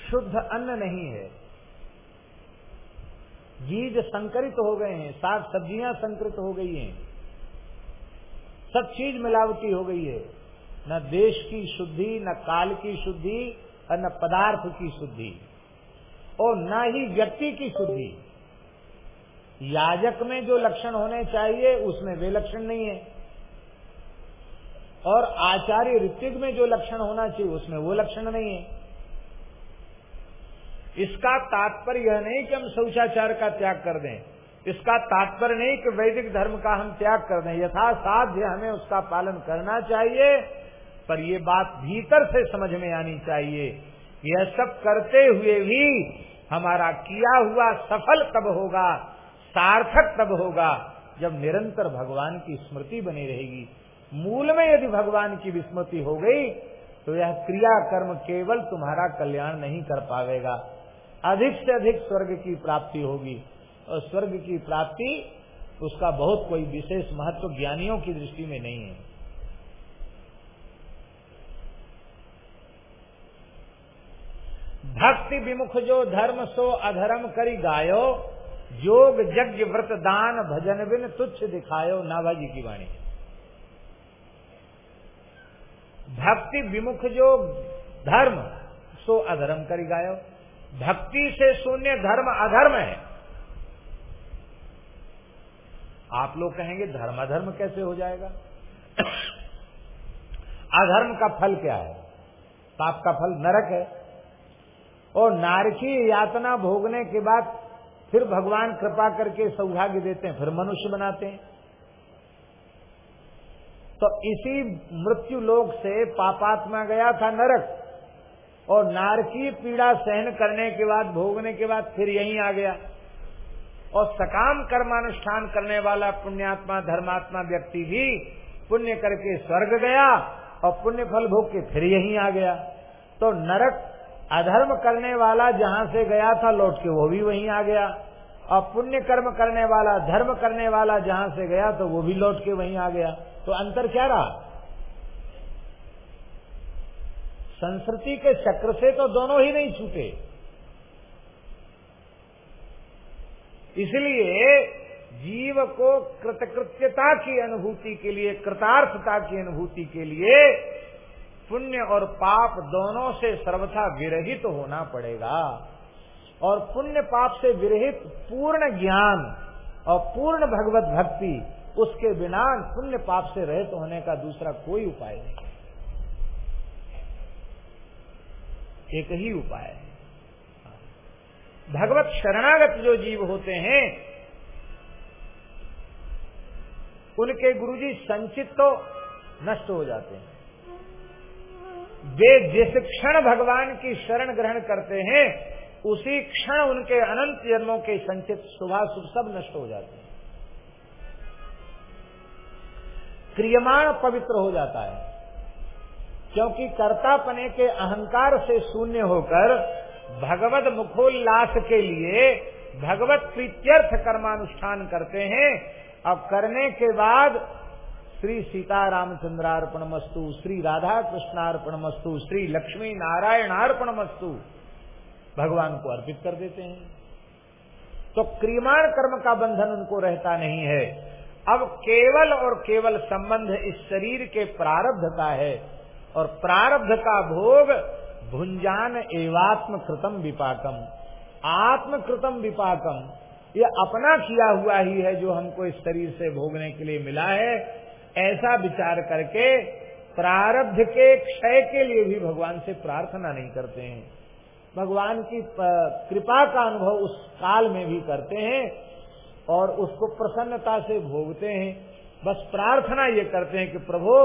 शुद्ध अन्न नहीं है। बीज संकरित हो गए हैं, साग सब्ज़ियाँ संकरित हो गई हैं। सब चीज़ मिलावटी हो गई है। न देश की शुद्धि, न काल की शुद्धि, और न पदार्थ की शुद्धि। और न ही व्यक्ति की शुद्धि। याजक में जो लक्षण होने चाहिए, उसमें वे लक्षण नहीं है। और आचार्य ऋतिक में जो लक्षण होना चाहिए, उसमें वो लक्षण नहीं है। इसका तात्पर्य यह नहीं कि हम शौचाचार का त्याग कर दें। इसका तात्पर्य नहीं कि वैदिक धर्म का हम त्याग कर दें। यथा साध्य हमें उसका पालन करना चाहिए, पर ये बात भीतर से समझ में आनी चाहिए। यह सब करते हुए भी हमारा किया हुआ सफल तब होगा, सार्थक तब होगा, जब निरंतर भगवान की स्मृति बनी रहेगी। मूल में यदि भगवान की विस्मृति हो गई तो यह क्रिया कर्म केवल तुम्हारा कल्याण नहीं कर पाएगा अधिक से अधिक स्वर्ग की प्राप्ति होगी। और स्वर्ग की प्राप्ति, उसका बहुत कोई विशेष महत्व ज्ञानियों की दृष्टि में नहीं है। भक्ति विमुख जो धर्म, सो अधर्म करी गायो, योग यज्ञ व्रत दान भजन बिन तुच्छ दिखायो, नाभाजी की वाणी। भक्ति विमुख जो धर्म, सो अधर्म करी गायो। भक्ति से शून्य धर्म अधर्म है। आप लोग कहेंगे धर्म अधर्म कैसे हो जाएगा? अधर्म का फल क्या है? पाप का फल नरक है। और नारकी यातना भोगने के बाद फिर भगवान कृपा करके सौभाग्य देते हैं, फिर मनुष्य बनाते हैं। तो इसी मृत्यु लोक से पापात्मा गया था नरक। और नारकी पीड़ा सहन करने के बाद, भोगने के बाद फिर यहीं आ गया। और सकाम कर्मानुष्ठान करने वाला पुण्यात्मा, धर्मात्मा व्यक्ति भी पुण्य करके स्वर्ग गया और पुण्य फल भोग के फिर यहीं आ गया। तो नरक अधर्म करने वाला जहाँ से गया था लौट के वो भी वहीं आ गया। और पुण्य कर्म करने वाला, धर्म करने वाला जहाँ से गया तो वो भी लौट के वहीं आ गया। तो अंतर क्या रहा? संस्कृति के चक्र से तो दोनों ही नहीं छूटे। इसलिए जीव को कृतकृत्यता की अनुभूति के लिए, कृतार्थता की अनुभूति के लिए पुण्य और पाप दोनों से सर्वथा विरहित तो होना पड़ेगा। और पुण्य पाप से विरहित पूर्ण ज्ञान और पूर्ण भगवत भक्ति, उसके बिना पुण्य पाप से रहित तो होने का दूसरा कोई उपाय नहीं। एक ही उपाय है। भगवत शरणागत जो जीव होते हैं, उनके गुरुजी संचित तो नष्ट हो जाते हैं। वे जिस क्षण भगवान की शरण ग्रहण करते हैं, उसी क्षण उनके अनंत जन्मों के संचित शुभा शुभ सब नष्ट हो जाते हैं। क्रियमाण पवित्र हो जाता है, क्योंकि कर्तापने के अहंकार से शून्य होकर भगवत मुखोल्लास के लिए भगवत प्रीत्यर्थ कर्मानुष्ठान करते हैं। अब करने के बाद श्री सीतारामचंद्रार्पण मस्तु श्री राधा कृष्णार्पण मस्तु श्री लक्ष्मी नारायणार्पण मस्तु भगवान को अर्पित कर देते हैं। तो क्रियमाण कर्म का बंधन उनको रहता नहीं है। अब केवल और केवल संबंध इस शरीर के प्रारब्ध का है और प्रारब्ध का भोग भुंजान एवात्म कृतम विपाकम। आत्मकृतम विपाकम, ये अपना किया हुआ ही है जो हमको इस शरीर से भोगने के लिए मिला है, ऐसा विचार करके प्रारब्ध के क्षय के लिए भी भगवान से प्रार्थना नहीं करते हैं। भगवान की कृपा का अनुभव उस काल में भी करते हैं और उसको प्रसन्नता से भोगते हैं। बस प्रार्थना ये करते हैं कि प्रभु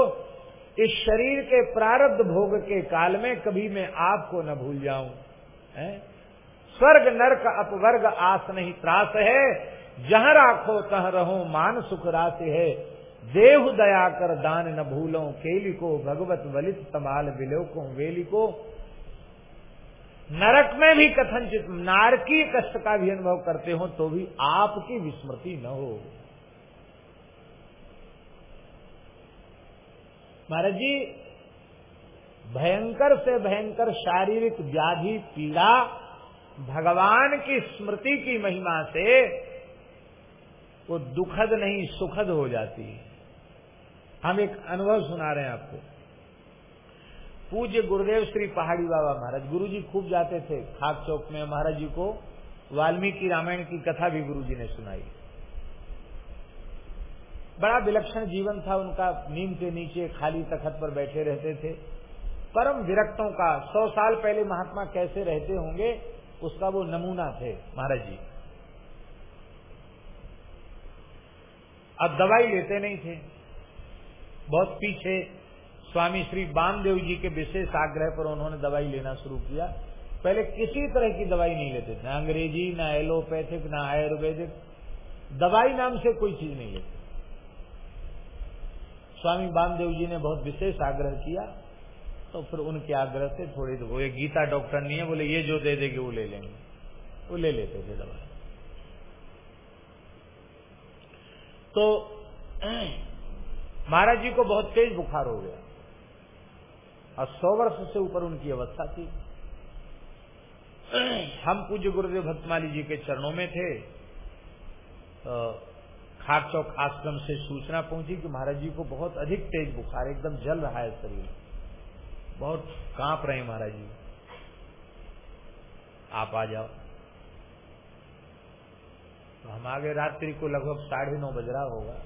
इस शरीर के प्रारब्ध भोग के काल में कभी मैं आपको न भूल जाऊँ स्वर्ग नर्क अपवर्ग आस नहीं त्रास है, जहाँ राखो तह रहो मान सुख राशि है। देहु दया कर दान न भूलो, केली को भगवत वलित तमाल बिलो को वेली को। नरक में भी कथनचित नारकी कष्ट का भी अनुभव करते हो तो भी आपकी विस्मृति न हो। महाराज जी, भयंकर से भयंकर शारीरिक व्याधि पीड़ा भगवान की स्मृति की महिमा से वो दुखद नहीं, सुखद हो जाती है। हम एक अनुभव सुना रहे हैं आपको। पूज्य गुरुदेव श्री पहाड़ी बाबा महाराज गुरु जी खूब जाते थे खाक चौक में। महाराज जी को वाल्मीकि रामायण की कथा भी गुरु जी ने सुनाई। बड़ा विलक्षण जीवन था, उनका नीम के नीचे खाली तखत पर बैठे रहते थे। परम विरक्तों का, सौ साल पहले महात्मा कैसे रहते होंगे, उसका वो नमूना थे, महाराज जी। अब दवाई लेते नहीं थे। बहुत पीछे स्वामी श्री बामदेव जी के विशेष आग्रह पर उन्होंने दवाई लेना शुरू किया। पहले किसी तरह की दवाई नहीं लेते ना अंग्रेज़ी, ना एलोपैथिक ना आयुर्वेदिक। दवाई नाम से कोई चीज़ नहीं लेते। स्वामी बामदेव जी ने बहुत विशेष आग्रह किया तो फिर उनके आग्रह से थोड़ी वो ये गीता डॉक्टर नहीं है, बोले, ये जो दे देंगे, वो ले लेंगे। वो ले लेते थे दवा। तो महाराज जी को बहुत तेज बुखार हो गया। और सौ वर्ष से ऊपर उनकी अवस्था थी। हम पूज्य गुरुदेव भक्तमाली जी के चरणों में थे। तो खाट चौक आश्रम से सूचना पहुँची कि महाराज जी को बहुत अधिक तेज बुखार, एकदम जल रहा है शरीर। बहुत काँप रहे महाराज जी। आप आ जाओ। तो हम आगे रात्रि को लगभग साढ़े नौ बज रहा होगा।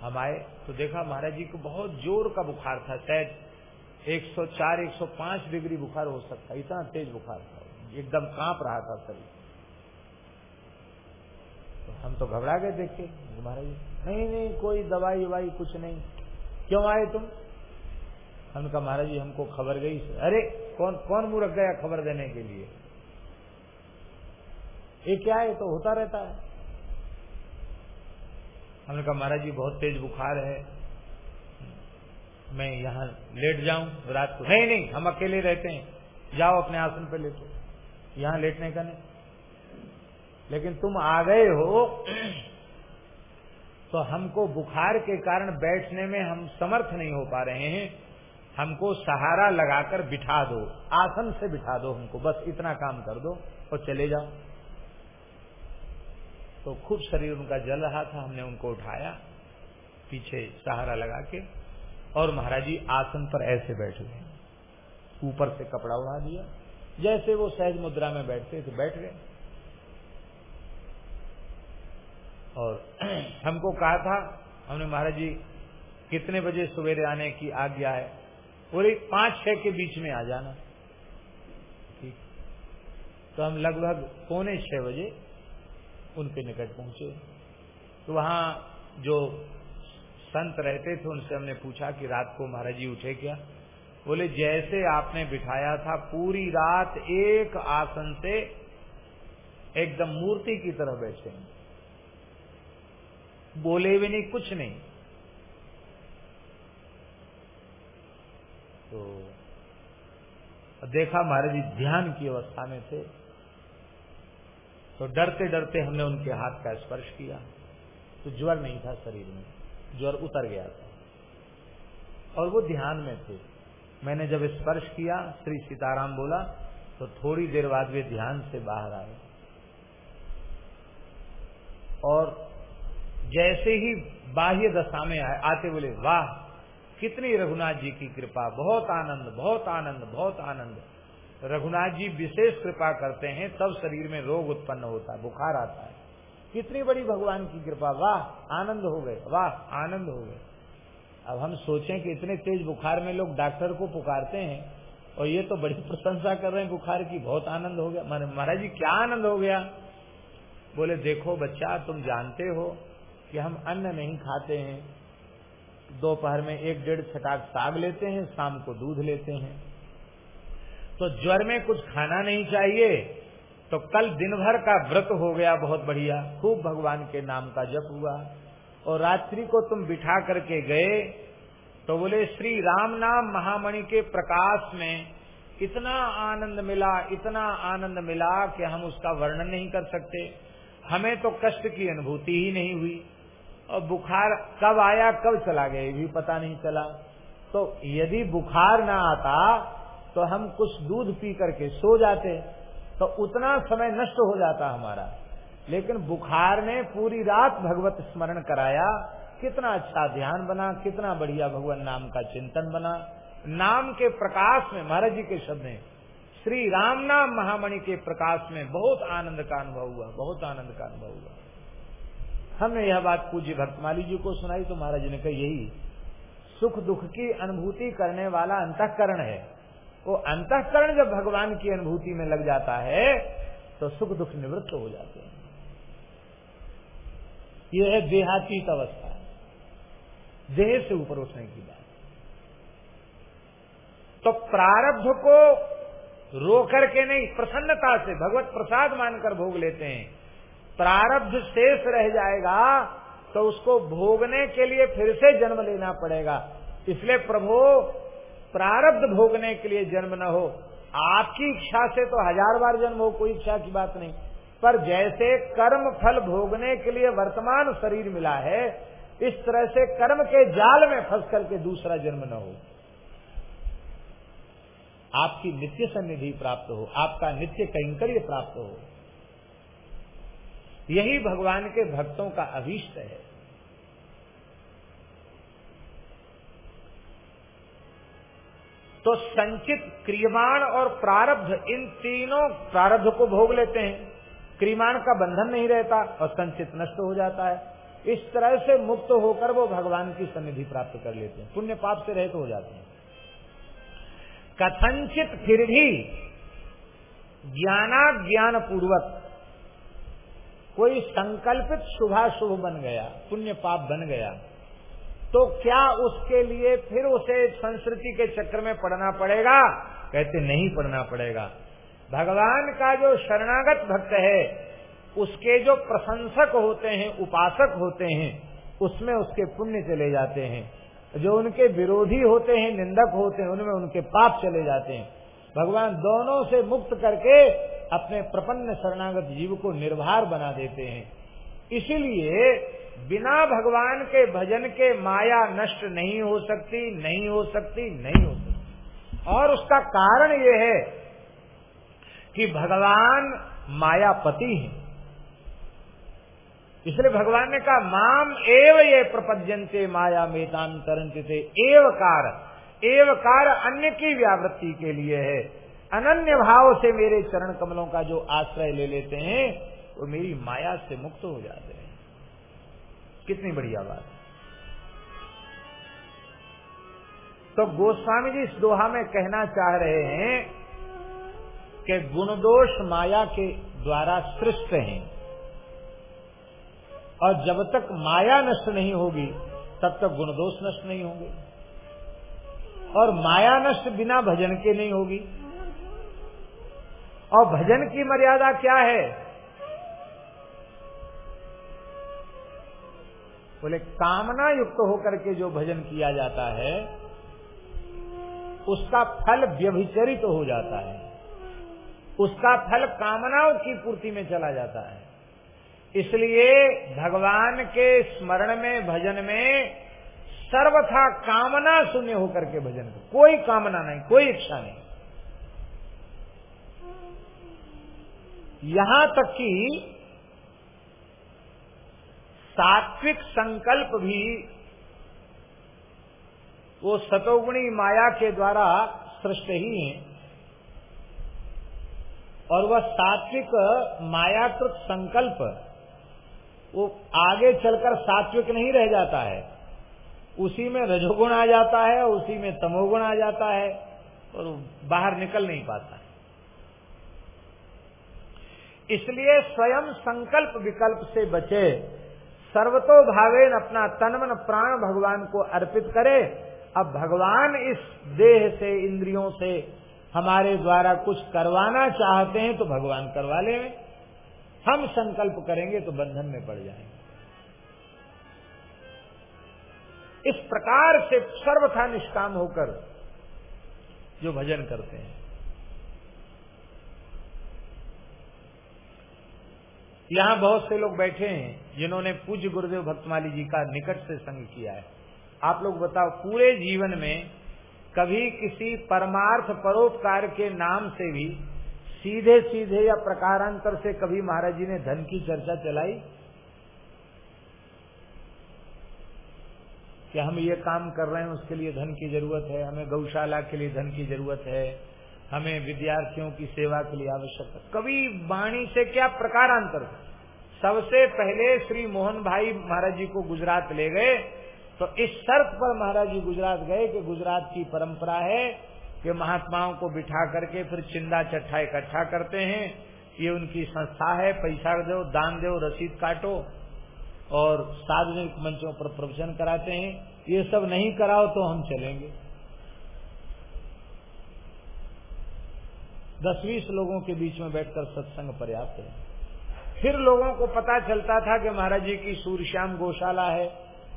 हम आए तो देखा महाराज जी को बहुत ज़ोर का बुखार था, शायद 104 105 डिग्री बुखार हो सकता, इतना तेज बुखार था। एकदम काँप रहा था शरीर। तो हम तो घबरा गए देख के महाराज नहीं नहीं, कोई दवाई ववाई कुछ नहीं। क्यों आए तुम? हम कहा, महाराज जी, हमको खबर गई। अरे, कौन कौन मुँह रख गया खबर देने के लिए? ये क्या है? तो होता रहता है। हमने कहा, महाराज जी, बहुत तेज बुखार है। मैं यहाँ लेट जाऊँ, रात को। नहीं नहीं, हम अकेले रहते हैं। जाओ अपने आसन पे लेटो। यहाँ लेटने का नहीं। लेकिन तुम आ गए हो तो हमको बुखार के कारण बैठने में हम समर्थ नहीं हो पा रहे हैं। हमको सहारा लगाकर बिठा दो, आसन से बिठा दो हमको, बस इतना काम कर दो और चले जाओ। तो खूब शरीर उनका जल रहा था, हमने उनको उठाया, पीछे सहारा लगा के, और महाराज जी आसन पर ऐसे बैठ गए। ऊपर से कपड़ा उड़ा दिया, जैसे वो सहज मुद्रा में बैठते थे, बैठ गए। और हमको कहा था, हमने महाराज जी, कितने बजे सवेरे आने की आज्ञा है? बोले, पाँच छह के बीच में आ जाना। ठीक। तो हम लगभग पौने छह बजे उनके निकट पहुँचे। तो वहाँ जो संत रहते थे, उनसे हमने पूछा कि रात को महाराज जी उठे क्या? बोले, जैसे आपने बिठाया था, पूरी रात एक आसन से एकदम मूर्ति की तरह बैठे बोले भी नहीं, कुछ नहीं। तो देखा महाराज जी, ध्यान की अवस्था में थे। तो डरते डरते हमने उनके हाथ का स्पर्श किया। तो ज्वर नहीं था शरीर में, ज्वर उतर गया था। और वो ध्यान में थे। मैंने जब स्पर्श किया, श्री सीताराम बोला तो थोड़ी देर बाद वे ध्यान से बाहर आए। और जैसे ही बाह्य दशा में आए, आते बोले, वाह, कितनी रघुनाथ जी की कृपा, बहुत आनंद बहुत आनंद बहुत आनंद। रघुनाथ जी विशेष कृपा करते हैं, तब शरीर में रोग उत्पन्न होता है, बुखार आता है। कितनी बड़ी भगवान की कृपा, वाह, आनंद हो गए वाह, आनंद हो गए अब हम सोचें कि इतने तेज बुखार में लोग डॉक्टर को पुकारते हैं, और ये तो बड़ी प्रशंसा कर रहे हैं बुखार की, बहुत आनंद हो गया। महाराज जी, क्या आनंद हो गया? बोले, देखो बच्चा, तुम जानते हो कि हम अन्न नहीं खाते हैं। दोपहर में एक डेढ़ छटाक साग लेते हैं, शाम को दूध लेते हैं। तो ज्वर में कुछ खाना नहीं चाहिए तो कल दिन भर का व्रत हो गया बहुत बढ़िया। खूब भगवान के नाम का जप हुआ। और रात्रि को तुम बिठा करके गए तो बोले, श्री राम नाम महामणि के प्रकाश में इतना आनंद मिला, इतना आनंद मिला कि हम उसका वर्णन नहीं कर सकते। हमें तो कष्ट की अनुभूति ही नहीं हुई। और बुखार कब आया, कब चला गया, ये भी पता नहीं चला। तो यदि बुखार ना आता तो हम कुछ दूध पी करके सो जाते तो उतना समय नष्ट हो जाता हमारा। लेकिन बुखार ने पूरी रात भगवत स्मरण कराया, कितना अच्छा ध्यान बना, कितना बढ़िया भगवान नाम का चिंतन बना। नाम के प्रकाश में, महाराज जी के शब्द हैं श्री राम नाम महामणि के प्रकाश में बहुत आनंद का अनुभव हुआ, बहुत आनंद का अनुभव हुआ। हमने यह बात पूज्य भक्तमाली जी को सुनाई तो महाराज ने कहा, यही सुख दुख की अनुभूति करने वाला अंतकरण है। वो अंतकरण जब भगवान की अनुभूति में लग जाता है तो सुख दुख निवृत्त हो जाते हैं। यह है देहातीत अवस्था। देह से ऊपर उठने की बात। तो प्रारब्ध को रो करके नहीं, प्रसन्नता से, भगवत प्रसाद मानकर भोग लेते हैं। प्रारब्ध शेष रह जाएगा तो उसको भोगने के लिए फिर से जन्म लेना पड़ेगा। इसलिए प्रभु, प्रारब्ध भोगने के लिए जन्म न हो। आपकी इच्छा से तो हज़ार बार जन्म हो, कोई इच्छा की बात नहीं। पर जैसे कर्म फल भोगने के लिए वर्तमान शरीर मिला है, इस तरह से कर्म के जाल में फंस करके दूसरा जन्म न हो। आपकी नित्य सन्निधि प्राप्त हो, आपका नित्य कैंकर्य प्राप्त हो। यही भगवान के भक्तों का अभीष्ट है। तो संचित, क्रियमाण और प्रारब्ध, इन तीनों प्रारब्ध को भोग लेते हैं। क्रियमाण का बंधन नहीं रहता और संचित नष्ट हो जाता है। इस तरह से मुक्त होकर वो भगवान की सन्निधि प्राप्त कर लेते हैं। पुण्य पाप से रहित हो जाते हैं। कथनचित फिर भी ज्ञाना ज्ञान पूर्वक कोई संकल्पित शुभाशुभ बन गया, पुण्य पाप बन गया तो क्या उसके लिए फिर उसे संस्कृति के चक्र में पढ़ना पड़ेगा? कहते, नहीं पढ़ना पड़ेगा। भगवान का जो शरणागत भक्त है, उसके जो प्रशंसक होते हैं, उपासक होते हैं, उसमें उसके पुण्य चले जाते हैं। जो उनके विरोधी होते हैं, निंदक होते हैं, उनमें उनके पाप चले जाते हैं। भगवान दोनों से मुक्त करके अपने प्रपन्न शरणागत जीव को निर्भर बना देते हैं। इसीलिए बिना भगवान के भजन के माया नष्ट नहीं हो सकती, नहीं हो सकती, नहीं हो सकती। और उसका कारण ये है कि भगवान मायापति हैं। इसलिए भगवान ने कहा, माम एव ये प्रपद्यंते माया मेतांतरंत थे एवकार एवकार अन्य की व्यावृत्ति के लिए है। अनन्य भाव से मेरे चरण कमलों का जो आश्रय ले लेते हैं, वो मेरी माया से मुक्त हो जाते हैं। कितनी बढ़िया बात तो गोस्वामी जी इस दोहा में कहना चाह रहे हैं कि गुणदोष माया के द्वारा सृष्ट हैं। और जब तक माया नष्ट नहीं होगी, तब तक गुणदोष नष्ट नहीं होंगे। और माया नष्ट बिना भजन के नहीं होगी। और भजन की मर्यादा क्या है? बोले, कामना युक्त होकर के जो भजन किया जाता है, उसका फल व्यभिचरित तो हो जाता है। उसका फल कामनाओं की पूर्ति में चला जाता है। इसलिए भगवान के स्मरण में, भजन में सर्वथा कामना शून्य होकर के भजन कोई कामना नहीं, कोई इच्छा नहीं। यहाँ तक कि सात्विक संकल्प भी वो सतोगुणी माया के द्वारा सृष्ट ही है। और वह सात्विक मायाकृत संकल्प, वो आगे चलकर सात्विक नहीं रह जाता है। उसी में रजोगुण आ जाता है, उसी में तमोगुण आ जाता है और बाहर निकल नहीं पाता। इसलिए स्वयं संकल्प विकल्प से बचे। सर्वतो भावेन अपना तनमन प्राण भगवान को अर्पित करे। अब भगवान इस देह से, इंद्रियों से हमारे द्वारा कुछ करवाना चाहते हैं तो भगवान करवा ले। हम संकल्प करेंगे तो बंधन में पड़ जाएँगे। इस प्रकार से सर्वथा निष्काम होकर जो भजन करते हैं। यहाँ बहुत से लोग बैठे हैं, जिन्होंने पूज्य गुरुदेव भक्तमाली जी का निकट से संग किया है। आप लोग बताओ, पूरे जीवन में कभी किसी परमार्थ परोपकार के नाम से भी सीधे सीधे या प्रकारांतर से कभी महाराज जी ने धन की चर्चा चलाई? कि हम ये काम कर रहे हैं, उसके लिए धन की ज़रूरत है, हमें गौशाला के लिए धन की ज़रूरत है हमें विद्यार्थियों की सेवा के लिए आवश्यक कवि वाणी से क्या प्रकारांतर सबसे पहले श्री मोहन भाई महाराज जी को गुजरात ले गए तो इस शर्त पर महाराज जी गुजरात गए कि गुजरात की परंपरा है कि महात्माओं को बिठा करके फिर चिंदा चट्ठा इकट्ठा करते हैं। ये उनकी संस्था है, पैसा दो, दान दो, रसीद काटो और सार्वजनिक मंचों पर प्रवचन कराते हैं। ये सब नहीं कराओ तो हम चलेंगे। दस बीस लोगों के बीच में बैठकर सत्संग पर्याप्त है। फिर लोगों को पता चलता था कि महाराज जी की सूर्यश्याम गौशाला है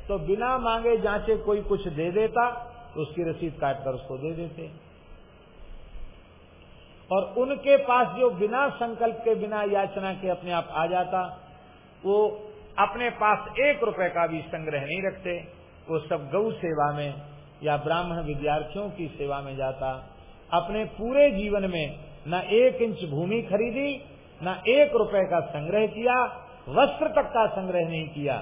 तो बिना मांगे जांचे कोई कुछ दे देता तो उसकी रसीद काट कर उसको दे देते। और उनके पास जो बिना संकल्प के, बिना याचना के अपने आप आ जाता, वो अपने पास एक रुपए का भी संग्रह नहीं रखते, वो सब गौ सेवा में या ब्राह्मण विद्यार्थियों की सेवा में जाता, अपने पूरे जीवन में न एक इंच भूमि खरीदी, न एक रुपए का संग्रह किया, वस्त्र तक का संग्रह नहीं किया।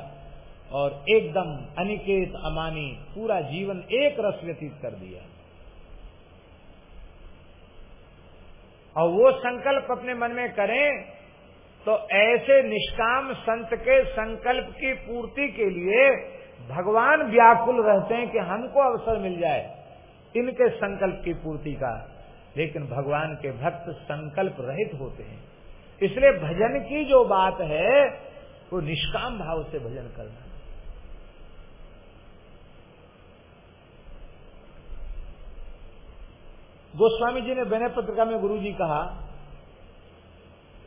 और एकदम अनिकेत, अमानी, पूरा जीवन एक रस व्यतीत कर दिया। और वो संकल्प अपने मन में करें तो ऐसे निष्काम संत के संकल्प की पूर्ति के लिए भगवान व्याकुल रहते हैं कि हमको अवसर मिल जाए, इनके संकल्प की पूर्ति का। लेकिन भगवान के भक्त संकल्प रहित होते हैं। इसलिए भजन की जो बात है, वो निष्काम भाव से भजन करना। गोस्वामी जी ने विनय पत्रिका में गुरु जी कहा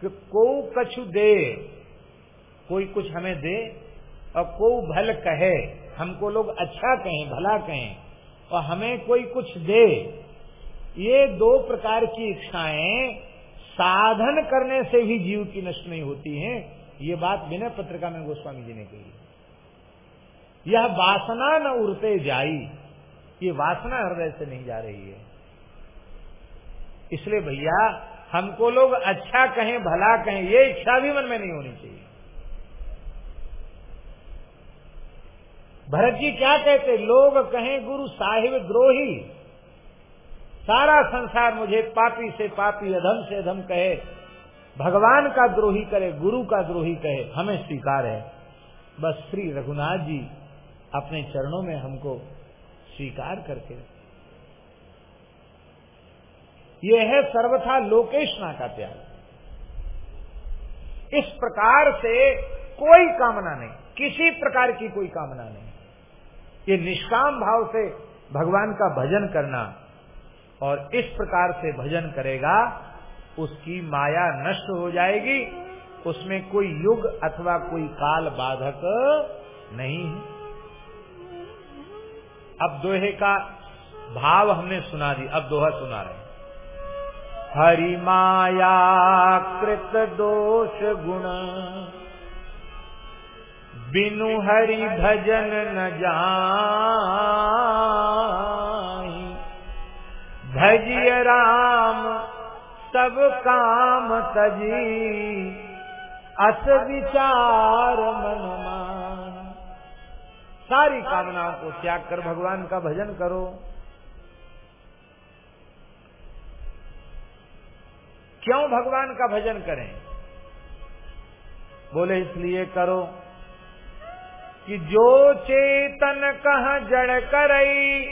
कि को कछु दे, कोई कुछ हमें दे, और को भल कहे। हमको लोग अच्छा कहें, भला कहें, और हमें कोई कुछ दे। ये दो प्रकार की इच्छाएँ साधन करने से भी जीव की नष्ट नहीं होती हैं। ये बात विनय पत्रिका में गोस्वामी जी ने कही। यह वासना न उड़ते जाई। ये वासना हृदय से नहीं जा रही है। इसलिए भैया, हमको लोग अच्छा कहें, भला कहें, ये इच्छा भी मन में नहीं होनी चाहिए। भरत जी क्या कहते, लोग कहें गुरु साहिब द्रोही। सारा संसार मुझे पापी से पापी, अधम से अधम कहे। भगवान का द्रोही करे, गुरु का द्रोही कहे, हमें स्वीकार है। बस श्री रघुनाथ जी अपने चरणों में हमको स्वीकार करके ये है सर्वथा लोकेशना का त्याग इस प्रकार से कोई कामना नहीं, किसी प्रकार की कोई कामना नहीं। ये निष्काम भाव से भगवान का भजन करना और इस प्रकार से भजन करेगा, उसकी माया नष्ट हो जाएगी, उसमें कोई युग अथवा कोई काल बाधक नहीं है। अब दोहे का भाव हमने सुना दी, अब दोहा सुना रहे हरि माया कृत दोष गुण, बिनु हरि भजन न जाई भजिय राम, सब काम तजी अस विचार मन मान सारी कामनाओं को त्याग कर भगवान का भजन करो। क्यों भगवान का भजन करें? बोले, इसलिए करो कि जो चेतन कहा जड़ करई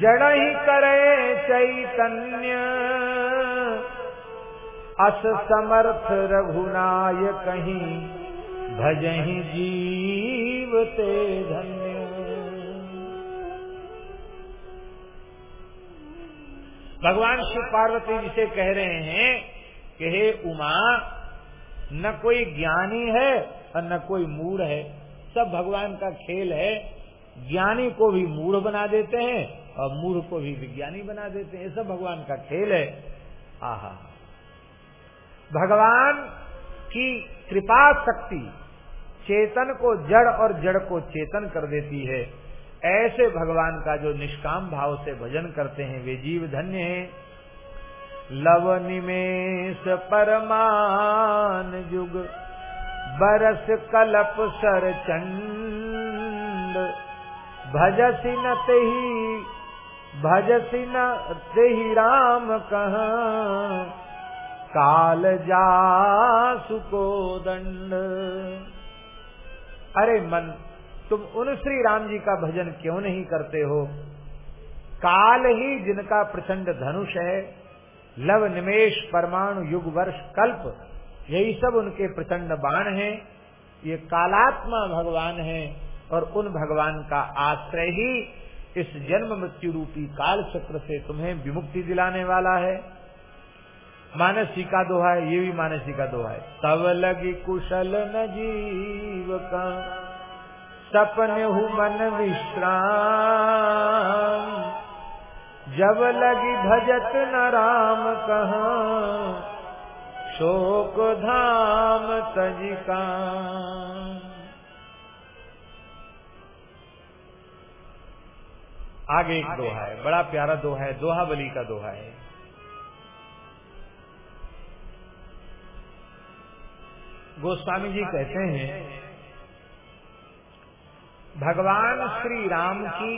जड़ ही करे चैतन्य। अस समर्थ रघुनाय कहीं भज भजही जीवते धन्य। भगवान शिव पार्वती जी से कह रहे हैं, कि हे उमा, न कोई ज्ञानी है और न कोई मूढ़ है। सब भगवान का खेल है, ज्ञानी को भी मूढ़ बना देते हैं। और मूढ़ को भी विज्ञानी बना देते हैं। सब भगवान का खेल है। आहा। भगवान की कृपा शक्ति चेतन को जड़ और जड़ को चेतन कर देती है। ऐसे भगवान का जो निष्काम भाव से भजन करते हैं, वे जीव धन्य हैं। लव निमेश परमान युग बरस कलप सर चंड भजसी न तेही भजसी न तेही राम कह। काल जा सुको दंड। अरे मन, तुम उन श्री राम जी का भजन क्यों नहीं करते हो? काल ही जिनका प्रचंड धनुष है, लव निमेश परमाणु युग वर्ष कल्प, यही सब उनके प्रचंड बाण हैं। ये कालात्मा भगवान है और उन भगवान का आश्रय ही इस जन्म मृत्यु रूपी काल चक्र से तुम्हें विमुक्ति दिलाने वाला है। मानसी का दोहा है, ये भी मानसी का दोहा है। तब लगी कुशल न जीव का, सपन हु मन विश्राम। जब लगी भजत न राम कहा, शोक धाम तजिका आगे एक दोहा है, बड़ा प्यारा दोहा है, दोहा बली का दोहा है। गोस्वामी जी कहते हैं, भगवान श्री राम की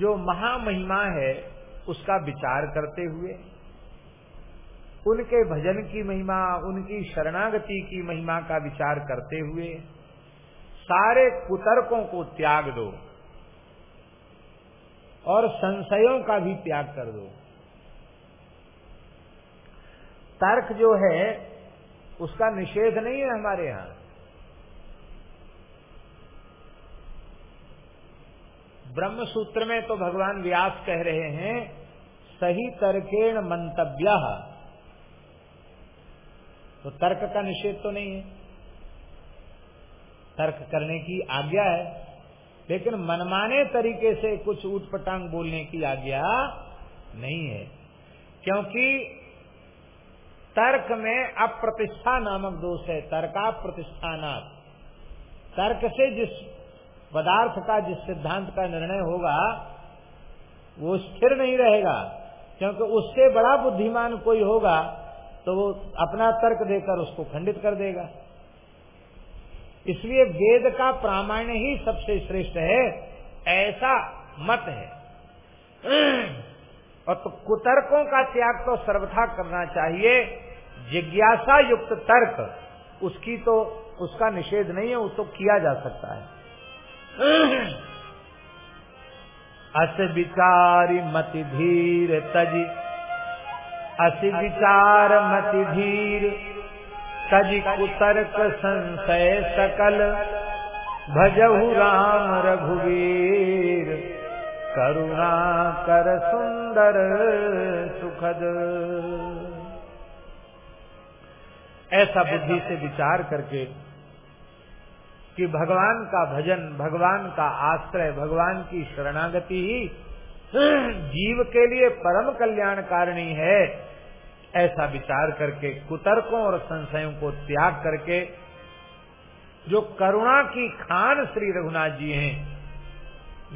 जो महामहिमा है, उसका विचार करते हुए, उनके भजन की महिमा, उनकी शरणागति की महिमा का विचार करते हुए, सारे कुतर्कों को त्याग दो। और संशयों का भी त्याग कर दो। तर्क जो है, उसका निषेध नहीं है हमारे यहाँ। ब्रह्म सूत्र में तो भगवान व्यास कह रहे हैं, सही तर्केण मंतव्य। तो तर्क का निषेध तो नहीं है। तर्क करने की आज्ञा है। लेकिन मनमाने तरीके से कुछ उठपटांग बोलने की आज्ञा नहीं है। क्योंकि तर्क में अप्रतिष्ठा नामक दोष है तर्का प्रतिष्ठानात् तर्क से जिस पदार्थ का, जिस सिद्धांत का निर्णय होगा, वो स्थिर नहीं रहेगा। क्योंकि उससे बड़ा बुद्धिमान कोई होगा तो वो अपना तर्क देकर उसको खंडित कर देगा। इसलिए वेद का प्रामाण्य ही सबसे श्रेष्ठ है, ऐसा मत है। और तो कुतर्कों का त्याग तो सर्वथा करना चाहिए, जिज्ञासा युक्त तर्क, उसकी तो उसका निषेध नहीं है वो तो किया जा सकता है। अस विचारी मति धीर तज, अस विचार मति धीर तज कुतर्क संशय सकल। भजहु राम रघुवीर, करुणा कर सुंदर सुखद। ऐसा बुद्धि से विचार करके कि भगवान का भजन, भगवान का आश्रय, भगवान की शरणागति ही जीव के लिए परम कल्याण कारिणी है। ऐसा विचार करके, कुतर्कों और संशयों को त्याग करके, जो करुणा की खान श्री रघुनाथ जी हैं,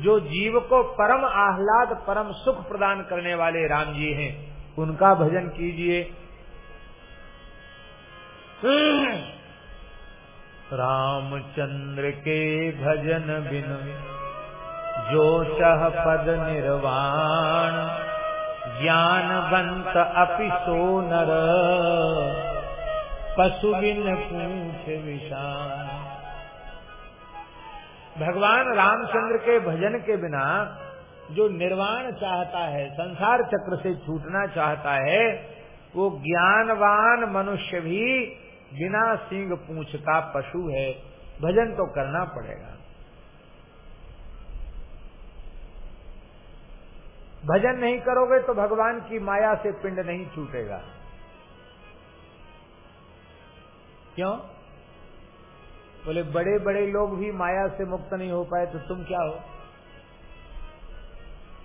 जो जीव को परम आह्लाद, परम सुख प्रदान करने वाले राम जी हैं, उनका भजन कीजिए। रामचंद्र के भजन बिन, जो चह पद निर्वाण ज्ञानवंत अपि सो नर पशु बिन पूछ विशान भगवान रामचंद्र के भजन के बिना जो निर्वाण चाहता है, संसार चक्र से छूटना चाहता है, वो ज्ञानवान मनुष्य भी बिना सिंह पूछ का पशु है। भजन तो करना पड़ेगा। भजन नहीं करोगे तो भगवान की माया से पिंड नहीं छूटेगा। क्यों? बोले बड़े बड़े लोग भी माया से मुक्त नहीं हो पाए तो तुम क्या हो?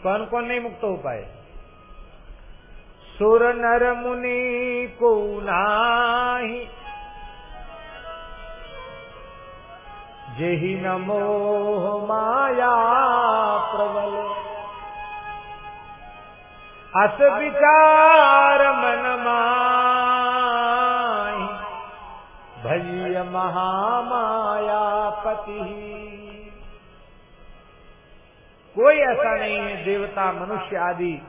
कौन कौन नहीं मुक्त हो पाए? सुर नर मुनि को नाही। जेहि न मोह माया प्रबल। अस विचार मन माई, भैय महामायापति। कोई ऐसा नहीं है, देवता, मनुष्य आदि,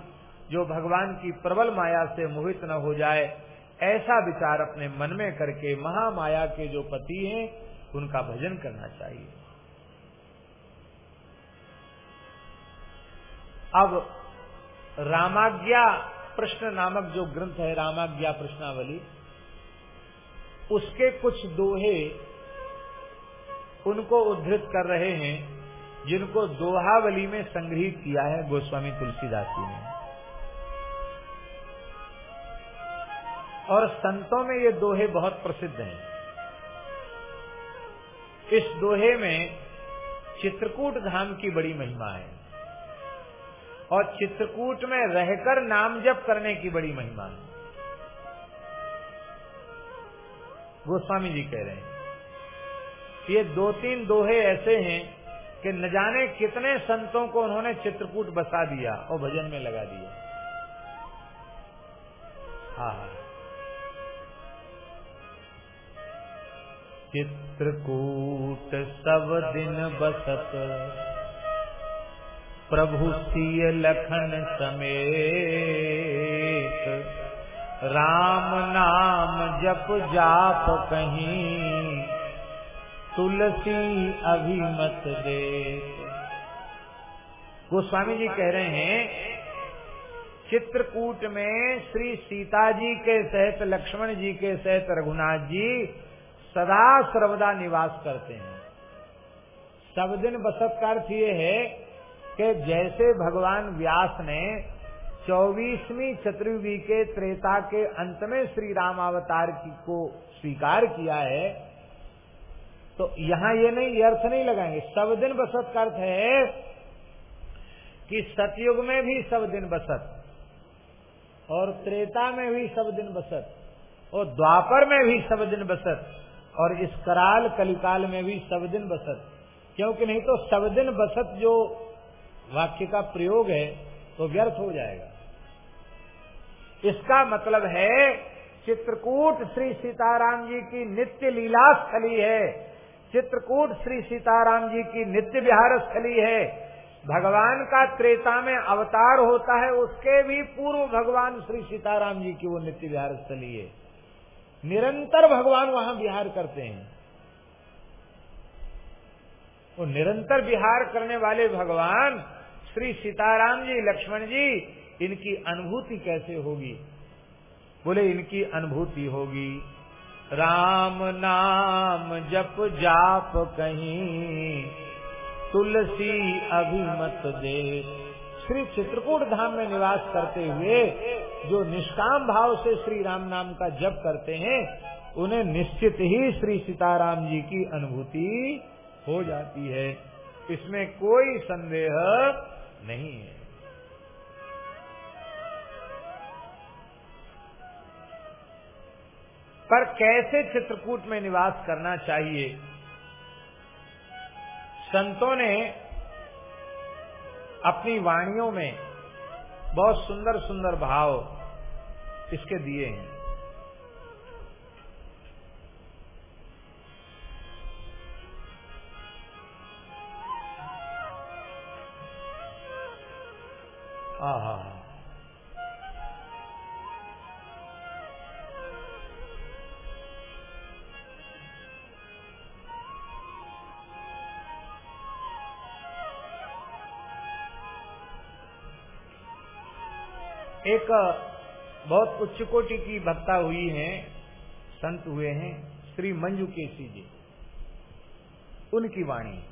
जो भगवान की प्रबल माया से मोहित न हो जाए, ऐसा विचार अपने मन में करके महामाया के जो पति हैं, उनका भजन करना चाहिए। अब रामाज्ञा प्रश्न नामक जो ग्रंथ है, रामाज्ञा प्रश्नावली, उसके कुछ दोहे उनको उद्धृत कर रहे हैं, जिनको दोहावली में संग्रहित किया है गोस्वामी तुलसीदास जी ने। और संतों में ये दोहे बहुत प्रसिद्ध हैं। इस दोहे में चित्रकूट धाम की बड़ी महिमा है। और चित्रकूट में रहकर नाम जप करने की बड़ी महिमा है। गोस्वामी जी कह रहे हैं ये दो तीन दोहे ऐसे हैं कि न जाने कितने संतों को उन्होंने चित्रकूट बसा दिया और भजन में लगा दिया। हा हा। चित्रकूट सब दिन बसत प्रभु सिय लखन समेत। राम नाम जप जाप कहीं, तुलसी अभिमत दे गोस्वामी जी कह रहे हैं, चित्रकूट में श्री सीता जी के सहित, लक्ष्मण जी के सहित रघुनाथ जी सदा सर्वदा निवास करते हैं। सब दिन बसत का है कि जैसे भगवान व्यास ने चौबीसवीं चतुर्युगी के त्रेता के अंत में श्री राम अवतार की को स्वीकार किया है तो यहाँ ये नहीं, ये अर्थ नहीं लगाएँगे। सब दिन बसत का अर्थ है कि सतयुग में भी सब दिन बसत और त्रेता में भी सब दिन बसत और द्वापर में भी सब दिन बसत और इस कराल कलिकाल में भी सब दिन बसत। क्योंकि नहीं तो सब दिन बसत जो वाक्य का प्रयोग है तो व्यर्थ हो जाएगा। इसका मतलब है, चित्रकूट श्री सीताराम जी की नित्य लीला स्थली है। चित्रकूट श्री सीताराम जी की नित्य विहार स्थली है। भगवान का त्रेता में अवतार होता है, उसके भी पूर्व भगवान श्री सीताराम जी की वो नित्य विहार स्थली है। निरंतर भगवान वहाँ विहार करते हैं। वो निरंतर विहार करने वाले भगवान श्री सीताराम जी, लक्ष्मण जी, इनकी अनुभूति कैसे होगी? बोले, इनकी अनुभूति होगी। राम नाम जप जाप कहीं, तुलसी अभिमत दे। श्री चित्रकूट धाम में निवास करते हुए जो निष्काम भाव से श्री राम नाम का जप करते हैं, उन्हें निश्चित ही श्री सीताराम जी की अनुभूति हो जाती है। इसमें कोई संदेह नहीं। है पर कैसे चित्रकूट में निवास करना चाहिए? संतों ने अपनी वाणियों में बहुत सुंदर सुंदर भाव इसके दिए हैं। एक बहुत उच्च कोटि की भक्ता हुई है, संत हुए हैं, श्री मंजू केसी जी। उनकी वाणी।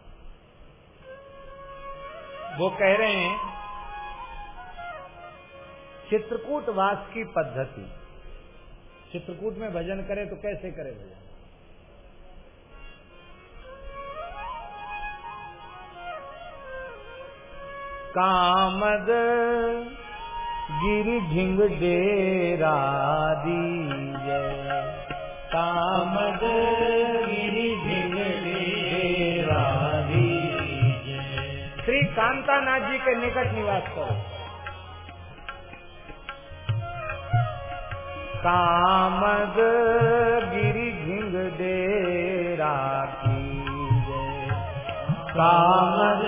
वो कह रहे हैं चित्रकूट वास की पद्धति। चित्रकूट में भजन करे तो कैसे करे भजन? कामद गिरि ढिंग डेरा दीजय कामद गिरि ढिंग डेरा दीजय श्री कांतानाथ जी के निकट निवास करो। कामद गिरि ढिंग डेरा की कामद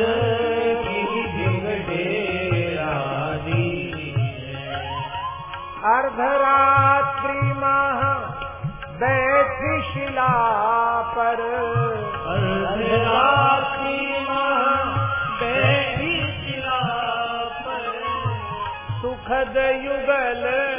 गिरि डेरा दी अर्धरात्रि मह बैठी शिला पर। अर्धरात्रि मह बैठी शिला पर। सुखद युगल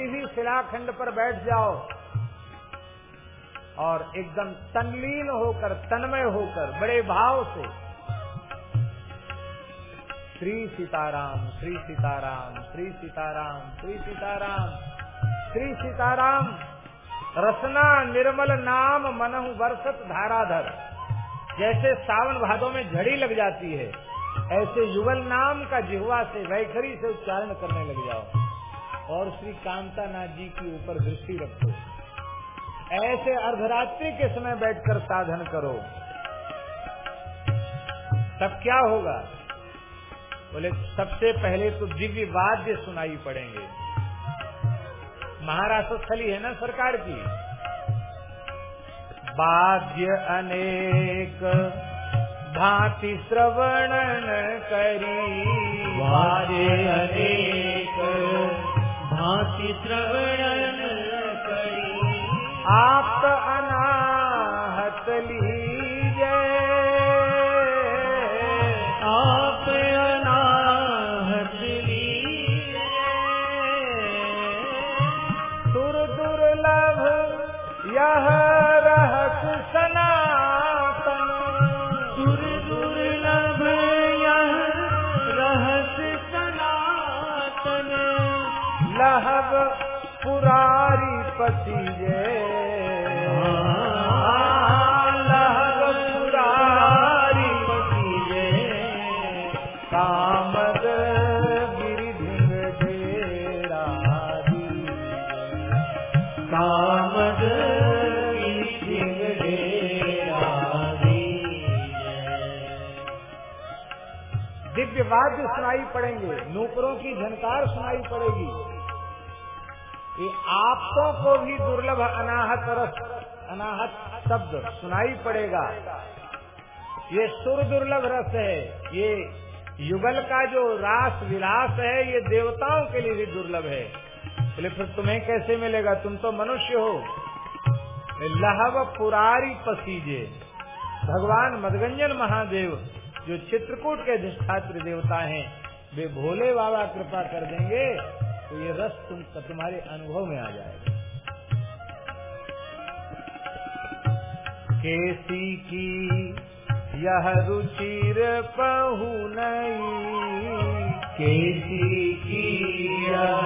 किसी भी शिलाखंड पर बैठ जाओ और एकदम तनलीन होकर, तन्मय होकर, बड़े भाव से श्री सीताराम श्री सीताराम श्री सीताराम श्री सीताराम श्री सीताराम, रसना निर्मल नाम मनहु वर्षत धाराधर। जैसे सावन भादों में झड़ी लग जाती है, ऐसे युगल नाम का जिहवा से वैखरी से उच्चारण करने लग जाओ। और श्री कांतानाथ जी के ऊपर दृष्टि रखो। ऐसे अर्धरात्रि के समय बैठकर साधन करो। तब क्या होगा? बोले, सबसे पहले तो दिव्य वाद्य सुनाई पड़ेंगे। महाराष्ट्र स्थली है ना सरकार की? वाद्य अनेक भांति श्रवणन करी। वाद्य अनेक भांति श्रवण करी। आप अनाहत वाद्य सुनाई पड़ेंगे। नूपुरों की झनकार सुनाई पड़ेगी। ये आपों को भी दुर्लभ अनाहत रस अनाहत शब्द सुनाई पड़ेगा। ये सुर दुर्लभ रस है ये युगल का जो रास विलास है ये देवताओं के लिए भी दुर्लभ है। बोले फिर तुम्हें कैसे मिलेगा? तुम तो मनुष्य हो। लहब पुरारी पसीजे। भगवान मदगंजन महादेव जो चित्रकूट के अधिष्ठात्र देवता हैं, वे भोले बाबा कृपा कर देंगे तो ये रस तुम तुम्हारे अनुभव में आ जाएगा। केसी की यह रुचिर पहु नहीं। केसी की यह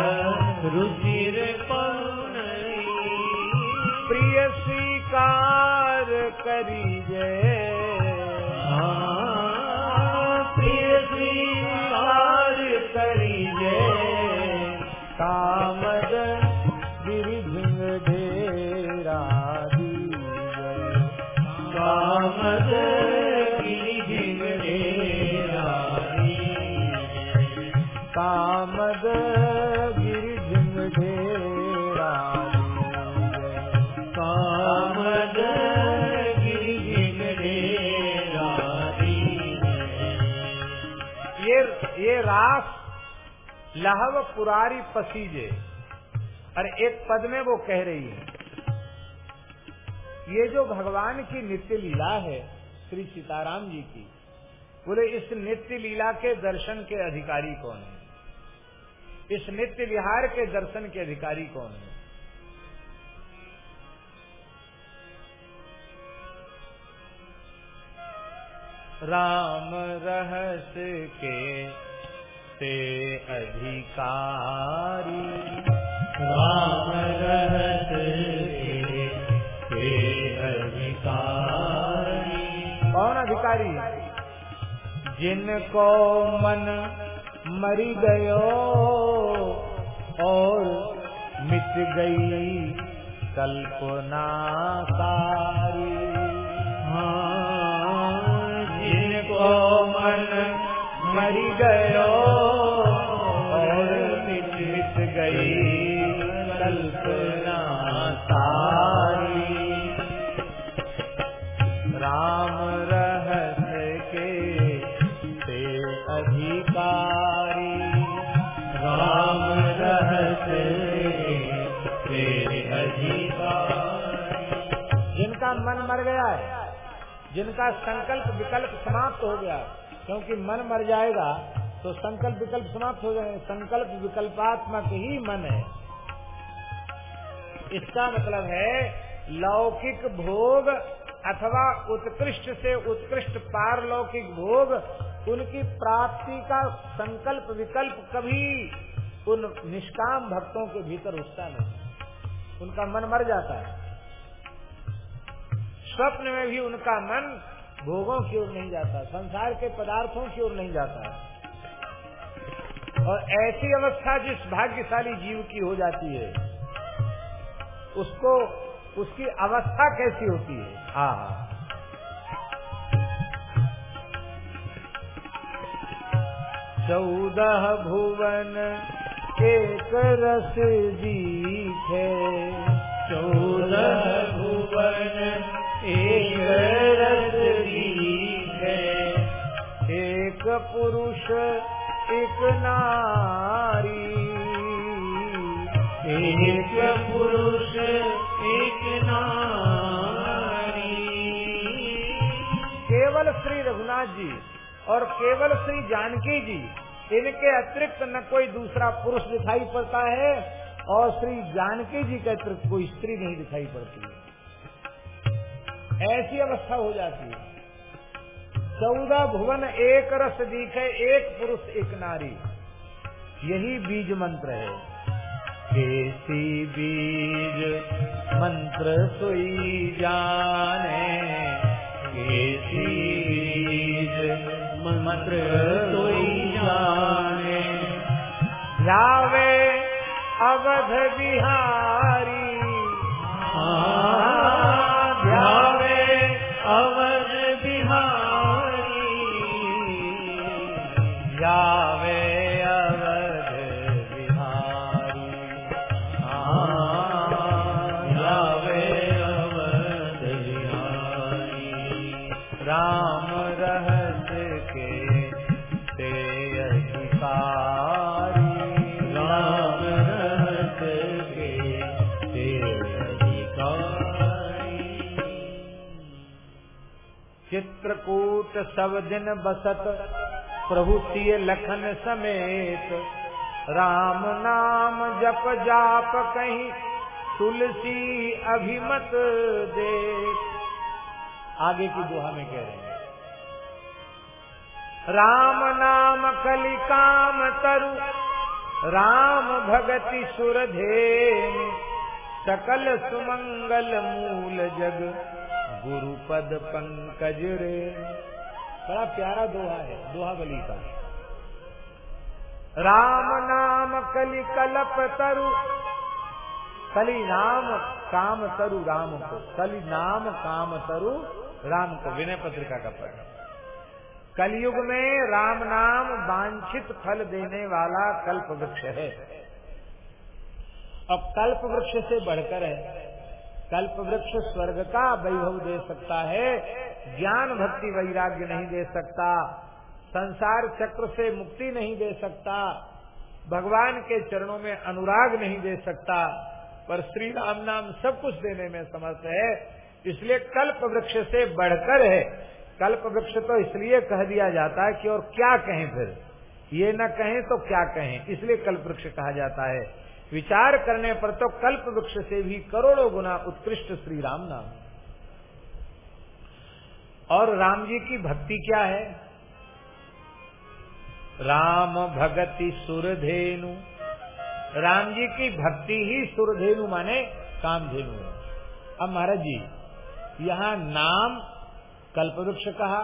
रुचिर लहव पुरारी पसीजे। और एक पद में वो कह रही है। ये जो भगवान की नित्य लीला है, श्री सीताराम जी की, बोले, इस नित्य लीला के दर्शन के अधिकारी कौन है? इस नित्य विहार के दर्शन के अधिकारी कौन है? राम रहस्य के ते अधिकारी। राम रहत के अधिकारी। कौन अधिकारी? जिनको मन मरी गयो और मिट गई कल्पना सारी जिनको मन मरी गयो जिनका संकल्प विकल्प समाप्त हो गया। क्योंकि मन मर जाएगा तो संकल्प विकल्प समाप्त हो जाएँगे। संकल्प विकल्पात्मक ही मन है। इसका मतलब है, लौकिक भोग अथवा उत्कृष्ट से उत्कृष्ट पारलौकिक भोग, उनकी प्राप्ति का संकल्प विकल्प कभी उन निष्काम भक्तों के भीतर उठता नहीं। उनका मन मर जाता है। स्वप्न में भी उनका मन भोगों की ओर नहीं जाता, संसार के पदार्थों की ओर नहीं जाता। और ऐसी अवस्था जिस भाग्यशाली जीव की हो जाती है, उसको, उसकी अवस्था कैसी होती है? हा चौदह भुवन एक रस दीखे चौदह भुवन एक रस दीखे एक पुरुष, एक नारी। एक पुरुष, एक नारी। केवल श्री रघुनाथ जी और केवल श्री जानकी जी, इनके अतिरिक्त न कोई दूसरा पुरुष दिखाई पड़ता है और श्री जानकी जी के अतिरिक्त कोई स्त्री नहीं दिखाई पड़ती है। ऐसी अवस्था हो जाती है। चौदह भुवन एक रस दिखे, एक पुरुष, एक नारी। यही बीज मंत्र है। केसी बीज मंत्र सोई जाने। केसी बीज मंत्र सोई जाने। ध्यावे अवध बिहारी। चित्रकूट सब दिन बसत। प्रभु सिय लखन समेत। राम नाम जप जाप कहीं, तुलसी अभिमत देख। आगे की दुहा में कह रहे हैं। राम नाम कलि काम तरु, राम भगति सुरधेन सकल सुमंगल मूल जग, गुरुपद पंकज रे। बड़ा प्यारा दोहा है दोहा बली का। राम नाम कलि कलप तरु। कली नाम काम तरु राम को। कली नाम काम तरु राम को। विनय पत्रिका का पढ़ कलयुग में राम नाम वांछित फल देने वाला कल्प वृक्ष है। अब कल्प वृक्ष से बढ़कर है। कल्प वृक्ष स्वर्ग का वैभव दे सकता है। ज्ञान भक्ति वैराग्य नहीं दे सकता, संसार चक्र से मुक्ति नहीं दे सकता, भगवान के चरणों में अनुराग नहीं दे सकता, पर श्री राम नाम सब कुछ देने में समर्थ है। इसलिए कल्प वृक्ष से बढ़कर है। कल्प वृक्ष तो इसलिए कह दिया जाता है कि और क्या कहें फिर? ये न कहें तो क्या कहें? इसलिए कल्प वृक्ष कहा जाता है। विचार करने पर तो कल्प वृक्ष से भी करोड़ों गुना उत्कृष्ट श्री राम नाम और राम जी की भक्ति क्या है? राम भगति सुरधेनु। राम जी की भक्ति ही सुरधेनु माने कामधेनु है। अब महाराज जी, यहाँ नाम कल्पवृक्ष कहा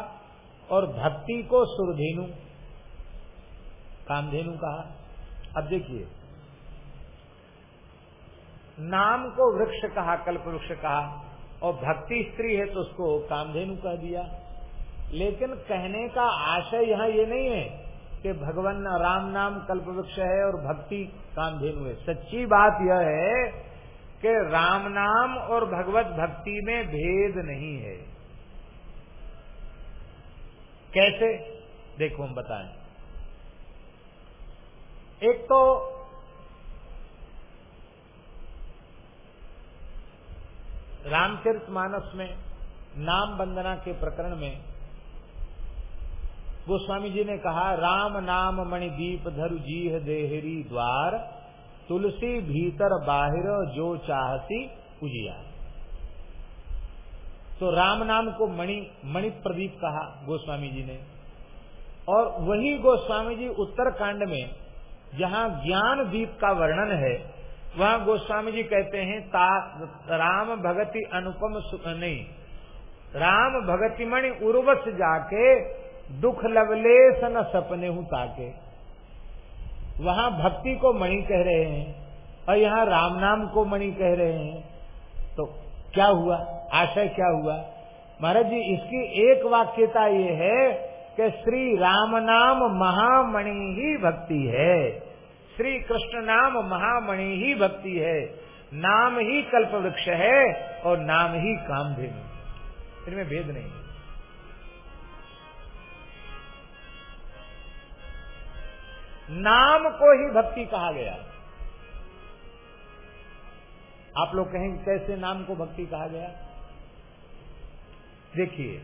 और भक्ति को सुरधेनु, कामधेनु कहा। अब देखिए, नाम को वृक्ष कहा कल्प वृक्ष कहा। और भक्ति स्त्री है तो उसको कामधेनु कह दिया। लेकिन कहने का आशय यहाँ ये नहीं है कि भगवान राम नाम कल्प है और भक्ति कामधेनु है। सच्ची बात यह है कि राम नाम और भगवत भक्ति में भेद नहीं है। कैसे? देखो हम बताएँ। एक तो रामचरित मानस में, नाम वंदना के प्रकरण में, गोस्वामी जी ने कहा, राम नाम मणिदीप धरु जीह देहरी द्वार, तुलसी भीतर बाहिर जो चाहती पूजिया। तो राम नाम को मणि मणि प्रदीप कहा गोस्वामी जी ने। और वही गोस्वामी जी उत्तरकांड में, जहाँ ज्ञान दीप का वर्णन है वहाँ गोस्वामी जी कहते हैं, ता, राम भगति अनुपम सुख नहीं। राम भगति मणि उर्वश जाके, दुख लवलेस न सपने हूँ ताके। वहाँ भक्ति को मणि कह रहे हैं, और यहाँ राम नाम को मणि कह रहे हैं। तो क्या हुआ? आशय क्या हुआ? महाराज जी, इसकी एक वाक्यता ये है कि श्री राम नाम महामणि ही भक्ति है। श्री कृष्ण नाम महामणि ही भक्ति है। नाम ही कल्प वृक्ष है और नाम ही कामधेनु। इनमें भेद नहीं नाम को ही भक्ति कहा गया। आप लोग कहेंगे कैसे नाम को भक्ति कहा गया? देखिए,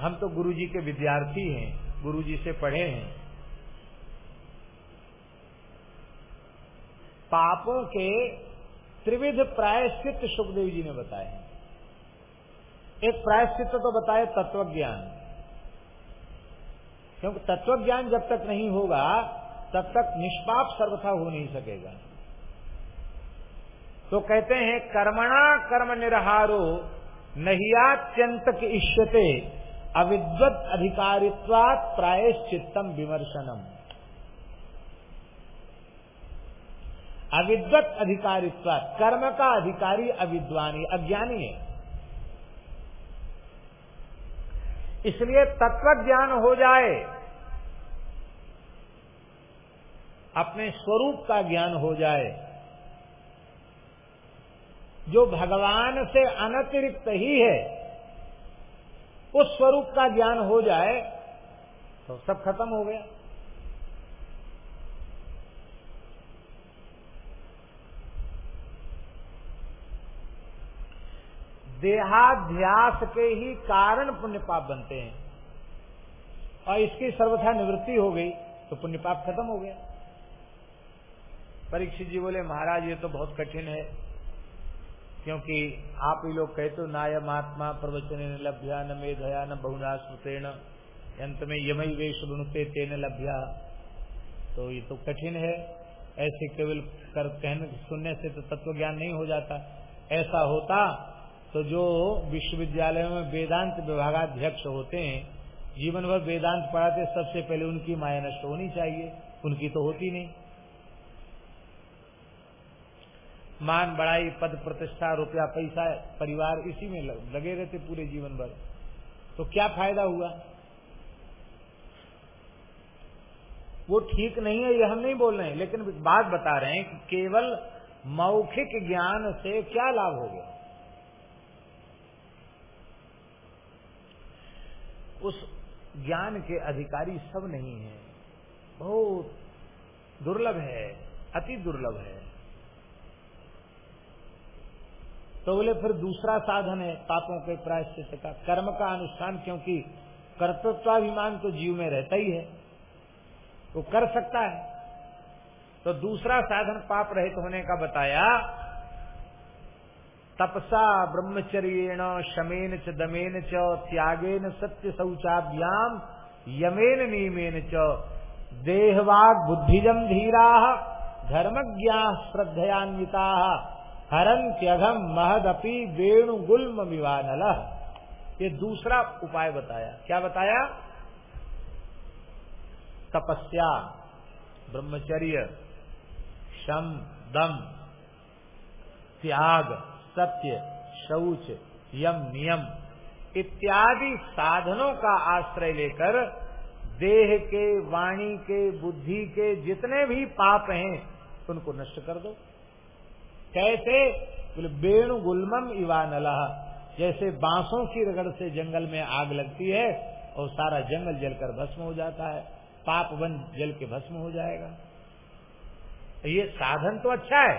हम तो गुरु जी के विद्यार्थी हैं। गुरु जी से पढ़े हैं। पापों के त्रिविध प्रायश्चित सुखदेव जी ने बताए हैं। एक प्रायश्चित तो बताए तत्व ज्ञान क्योंकि तत्व ज्ञान जब तक नहीं होगा, तब तक निष्पाप सर्वथा हो नहीं सकेगा। तो कहते हैं, कर्मणा कर्म निरहारो, नहियात्यंत के इष्यते अविद्वत अधिकारित्वात प्रायश्चित्तम विमर्शनम। अविद्वत अधिकारित्वात, कर्म का अधिकारी अविद्वानी, अज्ञानी है। इसलिए तत्व ज्ञान हो जाए, अपने स्वरूप का ज्ञान हो जाए, जो भगवान से अनतिरिक्त ही है उस स्वरूप का ज्ञान हो जाए तो सब खत्म हो गया। देहाध्यास के ही कारण पुण्य पाप बनते हैं। और इसकी सर्वथा निवृत्ति हो गई तो पुण्य पाप खत्म हो गया। परीक्षित जी बोले, महाराज, ये तो बहुत कठिन है। क्योंकि आप ही लोग कहते हो नाय महात्मा प्रवचन न लभ्या, न मेधया न बहुना स्मृतेण अंत में यमई वेश बुनते तेन लभ्या। तो ये तो कठिन है। ऐसे केवल कर कहने, सुनने से तो तत्व ज्ञान नहीं हो जाता। ऐसा होता तो जो विश्वविद्यालय में वेदांत विभागाध्यक्ष होते हैं, जीवन भर वेदांत पढ़ाते, सबसे पहले उनकी माया नष्ट होनी चाहिए। उनकी तो होती नहीं। मान बड़ाई पद प्रतिष्ठा, रुपया, पैसा, परिवार, इसी में लगे रहते पूरे जीवन भर। तो क्या फ़ायदा हुआ? वो ठीक नहीं है, ये हम नहीं बोल रहे हैं, लेकिन बात बता रहे हैं कि केवल मौखिक ज्ञान से क्या लाभ हो गया? उस ज्ञान के अधिकारी सब नहीं है। बहुत दुर्लभ है, अति दुर्लभ है। तो बोले, फिर दूसरा साधन है पापों के प्रायश्चित का। कर्म का अनुष्ठान, क्योंकि कर्तृत्वाभिमान तो जीव में रहता ही है। वो कर सकता है। तो दूसरा साधन पाप रहित होने का बताया, तपसा ब्रह्मचर्येण, शमेन च, दमेन च, त्यागेन सत्य शौचाभ्याम, यमेन नियमेन च। देहवाग बुद्धिजम धीरा, धर्मज्ञा श्रद्धयान्विता। हरंत्यघम महदपि वेणु गुल्म विवानल ये दूसरा उपाय बताया। क्या बताया? तपस्या, ब्रह्मचर्य शम दम त्याग, सत्य, शौच यम नियम इत्यादि साधनों का आश्रय लेकर देह के, वाणी के, बुद्धि के जितने भी पाप हैं, उनको नष्ट कर दो। कैसे? बोले, बेणु गुलमम इवानला जैसे बांसों की रगड़ से जंगल में आग लगती है और सारा जंगल जलकर भस्म हो जाता है। पाप वन जल के भस्म हो जाएगा। ये साधन तो अच्छा है,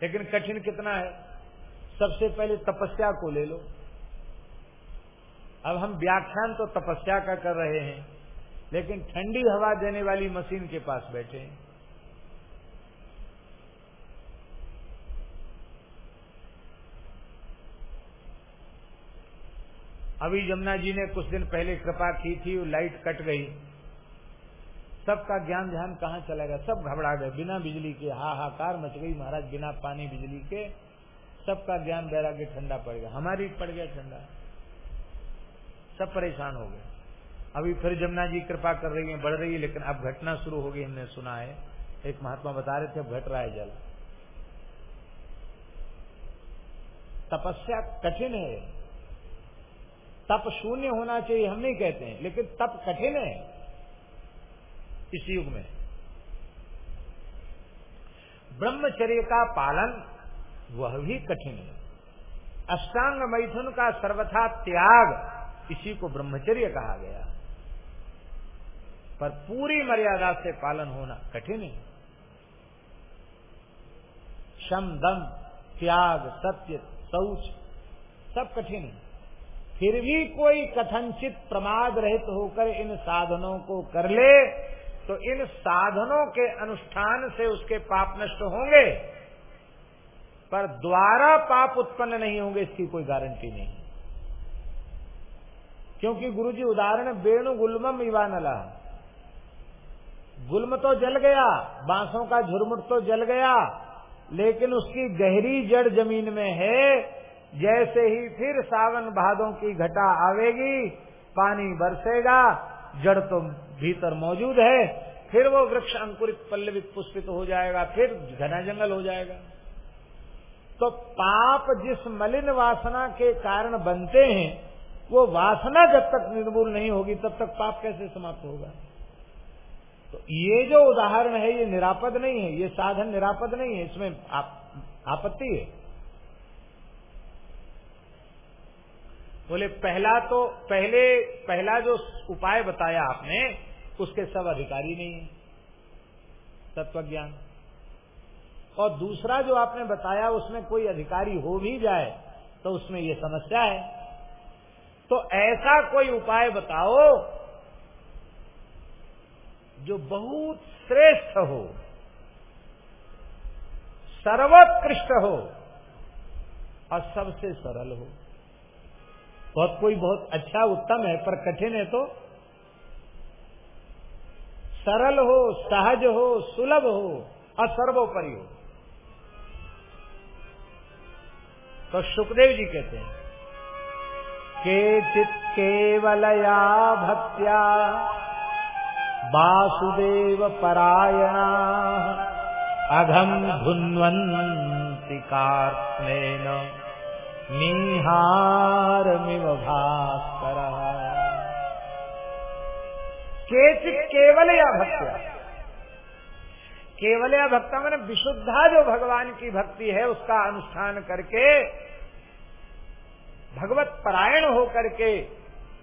लेकिन कठिन कितना है? सबसे पहले तपस्या को ले लो। अब हम व्याख्यान तो तपस्या का कर रहे हैं, लेकिन ठंडी हवा देने वाली मशीन के पास बैठे हैं। अभी जमुना जी ने कुछ दिन पहले कृपा की थी, वो लाइट कट गई। सबका ज्ञान ध्यान कहाँ चला गया? सब घबरा गए। बिना बिजली के हाहाकार मच गई। महाराज, बिना पानी बिजली के सबका ज्ञान बैराग्य ठंडा पड़ गया। हमारी पड़ गया ठंडा। सब परेशान हो गए। अभी फिर जमुना जी कृपा कर रही है, बढ़ रही है, लेकिन अब घटना शुरू हो गई, हमने सुना है। एक महात्मा बता रहे थे अब घट रहा है जल। तपस्या कठिन है। तप शून्य होना चाहिए, हम नहीं कहते हैं, लेकिन तप कठिन है इस युग में। ब्रह्मचर्य का पालन वह भी कठिन है। अष्टांग मैथुन का सर्वथा त्याग इसी को ब्रह्मचर्य कहा गया। पर पूरी मर्यादा से पालन होना कठिन है। शम, दम, त्याग, सत्य, शौच सब कठिन है। फिर भी कोई कथनचित प्रमाद रहित होकर इन साधनों को कर ले तो इन साधनों के अनुष्ठान से उसके पाप नष्ट होंगे। पर द्वारा पाप उत्पन्न नहीं होंगे, इसकी कोई गारंटी नहीं। क्योंकि गुरुजी उदाहरण वेणु गुलमम इवानला गुलम तो जल गया, बांसों का झुरमुट तो जल गया, लेकिन उसकी गहरी जड़ ज़मीन में है जैसे ही फिर सावन भादों की घटा आवेगी पानी बरसेगा जड़ तो भीतर मौजूद है फिर वो वृक्ष अंकुरित पल्लवित पुष्पित हो जाएगा फिर घना जंगल हो जाएगा। तो पाप जिस मलिन वासना के कारण बनते हैं वो वासना जब तक निर्मूल नहीं होगी तब तक पाप कैसे समाप्त होगा? तो ये जो उदाहरण है ये निरापद नहीं है ये साधन निरापद नहीं है इसमें आप, आपत्ति है। बोले, पहला तो पहले, पहला जो उपाय बताया आपने, उसके सब अधिकारी नहीं है। तत्व ज्ञान और दूसरा जो आपने बताया, उसमें कोई अधिकारी हो भी जाए तो उसमें ये समस्या है। तो ऐसा कोई उपाय बताओ, जो बहुत श्रेष्ठ हो, सर्वोत्कृष्ट हो, और सबसे सरल हो। बहुत, कोई बहुत अच्छा उत्तम है, पर कठिन है तो? सरल हो, सहज हो, सुलभ हो और सर्वोपरि हो। तो सुखदेव जी कहते हैं, केचित केवलया भक्त्या वासुदेव परायणा अघम धुन्वन्ति कार्त्स्नेन निहारमिव भास्कर। केचित केवल या भक्त्या। केवल या भक्ता मैंने विशुद्धा जो भगवान की भक्ति है उसका अनुष्ठान करके भगवत परायण होकर के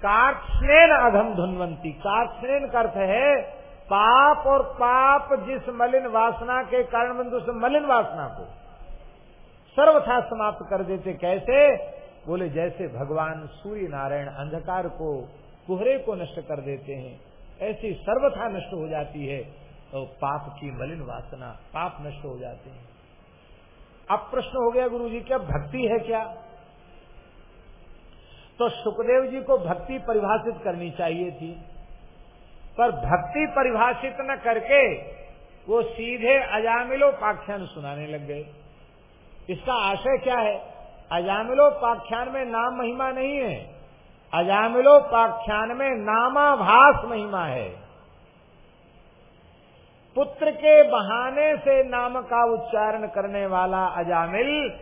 कार्त्स्नेन अघम धुनवंती। कार्त्स्नेन का अर्थ है पाप और पाप जिस मलिन वासना के कारण बंधु से मलिन वासना को। सर्वथा समाप्त कर देते कैसे? बोले, जैसे भगवान सूर्य नारायण अंधकार को, कुहरे को नष्ट कर देते हैं, ऐसी सर्वथा नष्ट हो जाती है तो पाप की मलिन वासना, पाप नष्ट हो जाते हैं। अब प्रश्न हो गया गुरु जी क्या भक्ति है क्या? तो सुखदेव जी को भक्ति परिभाषित करनी चाहिए थी, पर भक्ति परिभाषित न करके वो सीधे अजामिलोपाख्यान सुनाने लग गए। इसका आशय क्या है? अजामिलोपाख्यान में नाम महिमा नहीं है। अजामिलोपाख्यान में नामाभास महिमा है। पुत्र के बहाने से नाम का उच्चारण करने वाला अजामिल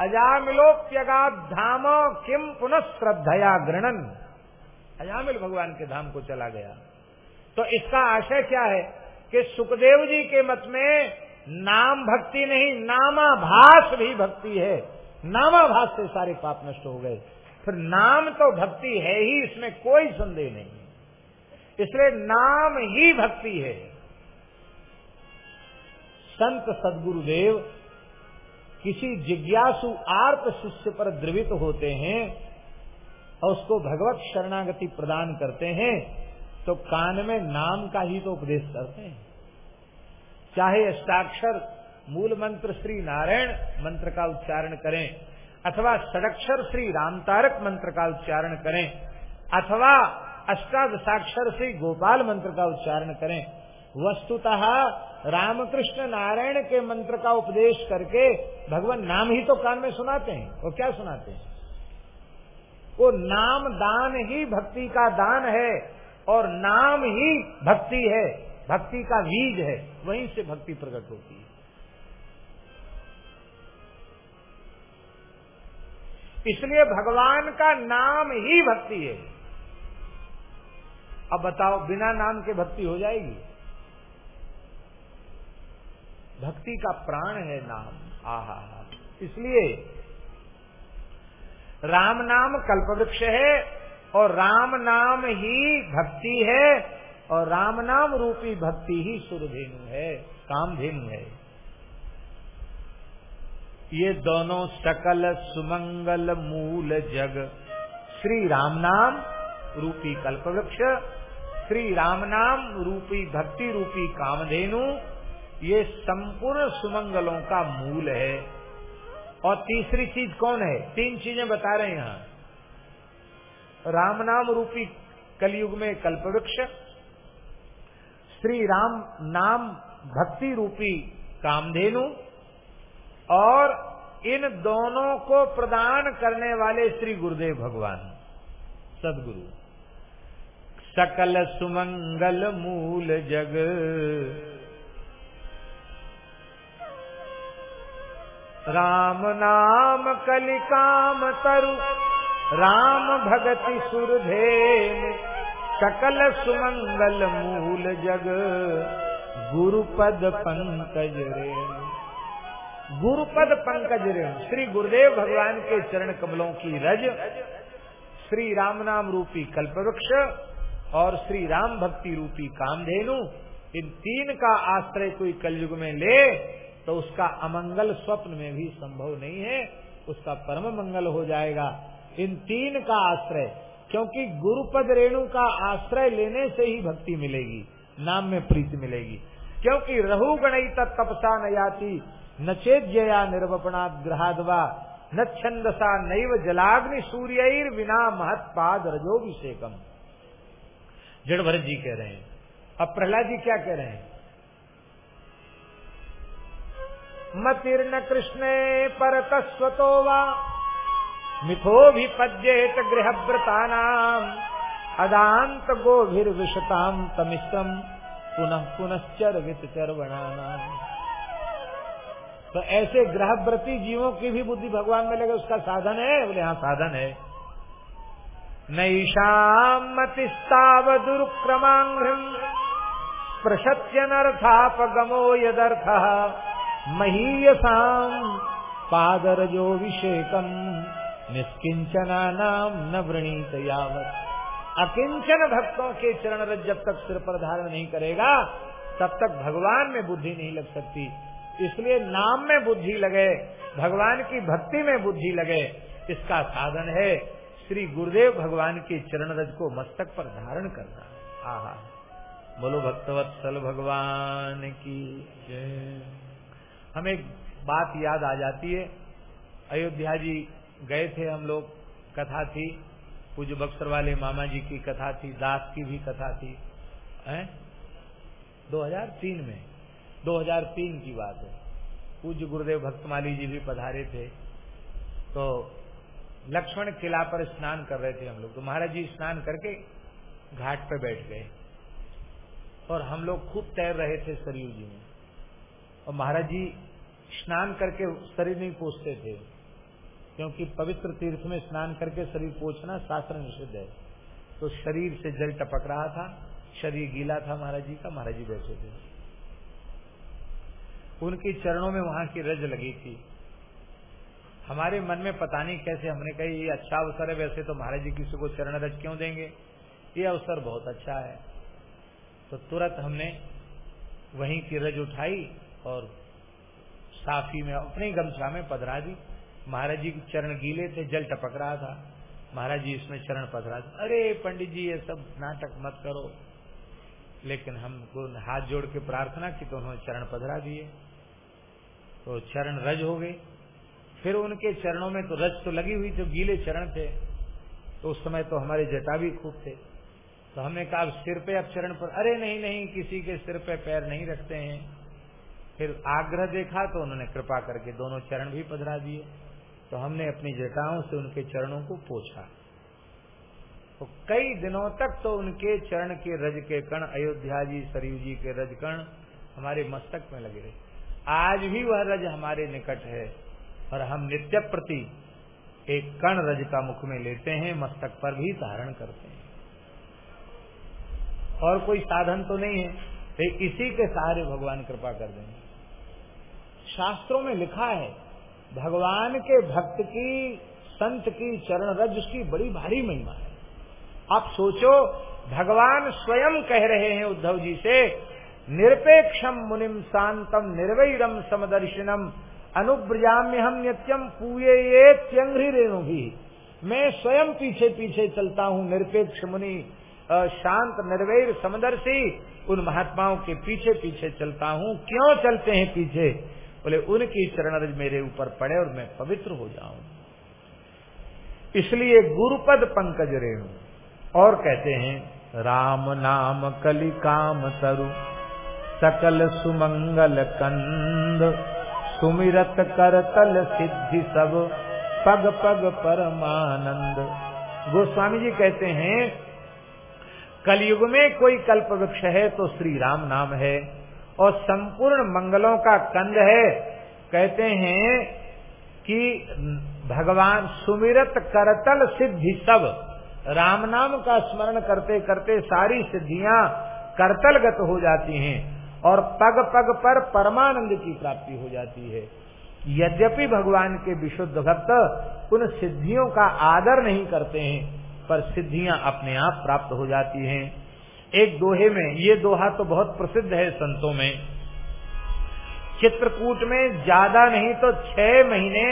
अजामिलोप्यगा धाम किम पुनः श्रद्धया गृणन। अजामिल भगवान के धाम को चला गया। तो इसका आशय क्या है कि सुखदेव जी के मत में नाम भक्ति नहीं, नामाभास भी भक्ति है। नामाभास से सारे पाप नष्ट हो गए। फिर नाम तो भक्ति है ही, इसमें कोई संदेह नहीं इसलिए नाम ही भक्ति है। संत सदगुरुदेव किसी जिज्ञासु आर्त शिष्य पर द्रवित होते हैं और उसको भगवत शरणागति प्रदान करते हैं तो कान में नाम का ही तो उपदेश करते हैं। चाहे अष्टाक्षर मूल मंत्र श्री नारायण मंत्र का उच्चारण करें, अथवा षडक्षर श्री रामतारक मंत्र का उच्चारण करें, अथवा अष्टादशाक्षर श्री गोपाल मंत्र का उच्चारण करें। वस्तुतः रामकृष्ण नारायण के मंत्र का उपदेश करके भगवान नाम ही तो कान में सुनाते हैं, वो क्या सुनाते हैं? वो नाम दान ही भक्ति का दान है और नाम ही भक्ति है। भक्ति का बीज है, वहीं से भक्ति प्रकट होती है। इसलिए भगवान का नाम ही भक्ति है। अब बताओ, बिना नाम के भक्ति हो जाएगी? भक्ति का प्राण है नाम। आहा। इसलिए राम नाम कल्पवृक्ष है और राम नाम ही भक्ति है। और राम नाम रूपी भक्ति ही सुरधेनु है कामधेनु है। ये दोनों सकल सुमंगल मूल जग। श्री राम नाम रूपी कल्पवृक्ष, श्री राम नाम रूपी भक्ति रूपी कामधेनु ये संपूर्ण सुमंगलों का मूल है। और तीसरी चीज़ कौन है? तीन चीज़ें बता रहे हैं यहाँ। राम नाम रूपी कलयुग में कल्पवृक्ष श्री राम नाम भक्ति रूपी कामधेनु और इन दोनों को प्रदान करने वाले श्री गुरुदेव भगवान सदगुरु। सकल सुमंगल मूल जग। राम नाम कलिकाम तरु। राम भगति सुरधेन। सकल सुमंगल मूल जग, गुरुपद पंकज रे गुरुपद पंकज रे श्री गुरुदेव भगवान के चरण कमलों की रज, श्री राम नाम रूपी कल्पवृक्ष और श्री राम भक्ति रूपी कामधेनु, इन तीन का आश्रय कोई कलयुग में ले तो उसका अमंगल स्वप्न में भी संभव नहीं है, उसका परम मंगल हो जाएगा। इन तीन का आश्रय क्योंकि गुरुपद रेणु का आश्रय लेने से ही भक्ति मिलेगी, नाम में प्रीति मिलेगी। क्योंकि रहु गणई तपसा नयाति न चेद्यया निर्वपणा ग्रहादवा, न छंदसा नैव जलाग्नि सूर्य विना महत्पाद रजोभिषेकम। जड़भरत जी कह रहे हैं। अब प्रहलाद जी क्या कह रहे हैं? मतिर्न कृष्णे परतस्वतो वा मिथोभिपद्येत गृहव्रतानाम् अदान्त गोभिर्विशताम् तमिष्टम् पुनः पुनश्चर्वित चर्वणानाम। तो ऐसे ग्रहव्रती जीवों की भी बुद्धि भगवान में लगे, उसका साधन है? बोले हाँ साधन है। नैषाम मतिस्ताव दुरुक्रमांघ्रिम स्पृशत्यनर्थापगमो यदर्थ, महीयसाम पादरजोभिषेकम निष्किंचना नाम न वृणीत यावत। अकिंचन भक्तों के चरण रज जब तक सिर पर धारण नहीं करेगा, तब तक भगवान में बुद्धि नहीं लग सकती। इसलिए नाम में बुद्धि लगे, भगवान की भक्ति में बुद्धि लगे, इसका साधन है श्री गुरुदेव भगवान के चरण रज को मस्तक पर धारण करना। आहा। बोलो भक्तवत्सल भगवान की हमें बात याद आ जाती है। अयोध्या जी गए थे हम लोग, कथा थी, पूज्य बक्सर वाले मामा जी की कथा थी, दास की भी कथा थी, हैं? 2003 में 2003 की बात है। पूज्य गुरुदेव भक्तमाली जी भी पधारे थे। तो लक्ष्मण किला पर स्नान कर रहे थे हम लोग। तो महाराज जी स्नान करके घाट पर बैठ गए। और हम लोग खूब तैर रहे थे सरयू जी में। और महाराज जी स्नान करके शरीर नहीं पोछते थे। क्योंकि पवित्र तीर्थ में स्नान करके शरीर पोछना शास्त्र निषिद्ध है। तो शरीर से जल टपक रहा था, शरीर गीला था महाराज जी का, महाराज जी बैठे थे। उनके चरणों में वहाँ की रज लगी थी। हमारे मन में पता नहीं कैसे हमने कही, ये अच्छा अवसर है, वैसे तो महाराज जी किसी को चरण रज क्यों देंगे? ये अवसर बहुत अच्छा है। तो तुरंत हमने वहीं की रज उठाई और साफी में अपने गमछा में पधरा दी। महाराज जी के चरण गीले थे, जल टपक रहा था। महाराज जी इसमें चरण पधरा दी अरे, पंडित जी, ये सब नाटक मत करो। लेकिन हमको हाथ जोड़ के प्रार्थना की तो उन्होंने चरण पधरा दिए। तो चरण रज हो गए। फिर उनके चरणों में तो रज तो लगी हुई तो गीले चरण थे। तो उस समय तो हमारे जटा भी खूब थे। तो हमने कहा, अब सिर पे, अब चरण पर अरे, नहीं नहीं, किसी के सिर पे पैर नहीं रखते हैं। फिर आग्रह देखा तो उन्होंने कृपा करके दोनों चरण भी पधरा दिए। तो हमने अपनी जटाओं से उनके चरणों को पोछा। तो कई दिनों तक तो उनके चरण के रज के कण अयोध्या जी, सरयू जी के रज कण हमारे मस्तक में लगे रहे। आज भी वह रज हमारे निकट है और हम नित्य प्रति एक कण रज का मुख में लेते हैं, मस्तक पर भी धारण करते हैं। और कोई साधन तो नहीं है तो इसी के सहारे भगवान कृपा कर देंगे। शास्त्रों में लिखा है भगवान के भक्त की, संत की चरण रज उसकी बड़ी भारी महिमा है। आप सोचो, भगवान स्वयं कह रहे हैं उद्धव जी से, निरपेक्षम मुनिम शांतम निर्वैरम समदर्शनम अनुब्रजाम्य हम नित्यम पूये ये त्यंग्री रेणु भी। मैं स्वयं पीछे पीछे चलता हूँ, निरपेक्ष मुनि शांत, निर्वैर, समदर्शी। उन महात्माओं के पीछे पीछे चलता हूँ। क्यों चलते हैं पीछे? बोले, उनकी चरण रज मेरे ऊपर पड़े और मैं पवित्र हो जाऊँ। इसलिए गुरुपद पंकज रेणु और कहते हैं, राम नाम कलि काम तरु, सकल सुमंगल कंद, सुमिरत कर तल सिद्धि सब, पग पग परमानंद। गोस्वामी जी कहते हैं, कलयुग में कोई कल्प वृक्ष है तो श्री राम नाम है। और संपूर्ण मंगलों का कंद है। कहते हैं कि भगवान सुमिरत करतल सिद्धि सब। राम नाम का स्मरण करते करते सारी सिद्धियाँ करतलगत हो जाती हैं और पग पग पर परमानंद की प्राप्ति हो जाती है। यद्यपि भगवान के विशुद्ध भक्त उन सिद्धियों का आदर नहीं करते हैं, पर सिद्धियाँ अपने आप प्राप्त हो जाती हैं। एक दोहे में, ये दोहा तो बहुत प्रसिद्ध है संतों में। चित्रकूट में ज़्यादा नहीं तो छह महीने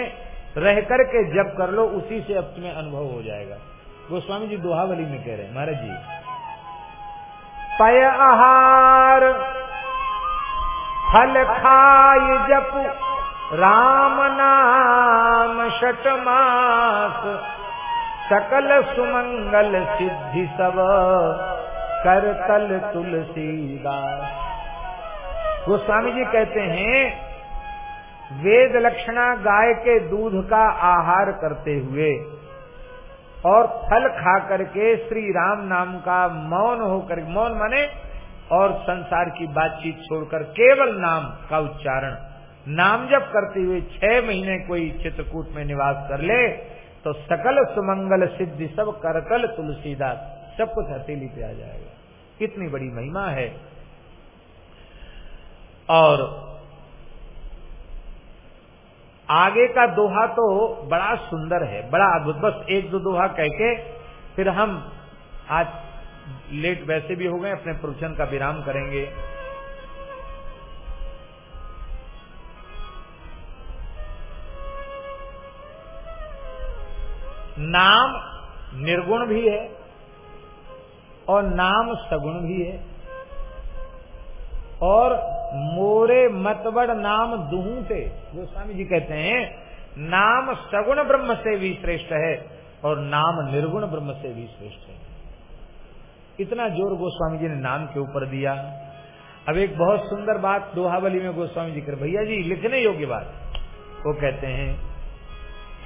रह करके जब कर लो, उसी से अब तुम्हें अनुभव हो जाएगा। गोस्वामी जी दोहावली में कह रहे हैं, महाराज जी। पय आहार, फल खाय जप, राम नाम शटमास सकल सुमंगल सिद्धि सब। कर तल तुलसीदास। गोस्वामी जी कहते हैं, वेद लक्षणा गाय के दूध का आहार करते हुए और फल खा करके श्री राम नाम का मौन होकर, मौन माने और संसार की बातचीत छोड़कर केवल नाम का उच्चारण। नाम जब करते हुए छह महीने कोई चित्रकूट में निवास कर ले तो सकल सुमंगल सिद्धि सब करकल तुलसीदास। सब कुछ हथेली पे आ जाएगा। कितनी बड़ी महिमा है। और आगे का दोहा तो बड़ा सुंदर है, बड़ा अद्भुत। बस एक दो दोहा कह के फिर हम आज लेट वैसे भी हो गए, अपने प्रवचन का विराम करेंगे। नाम निर्गुण भी है और नाम सगुण भी है। और मोरे मतबड़ नाम दुहूते गोस्वामी जी कहते हैं, नाम सगुण ब्रह्म से भी श्रेष्ठ है और नाम निर्गुण ब्रह्म से भी श्रेष्ठ है। इतना ज़ोर गोस्वामी जी ने नाम के ऊपर दिया। अब एक बहुत सुंदर बात दोहावली में गोस्वामी जी कर, भैया जी, लिखने योग्य बात। वो कहते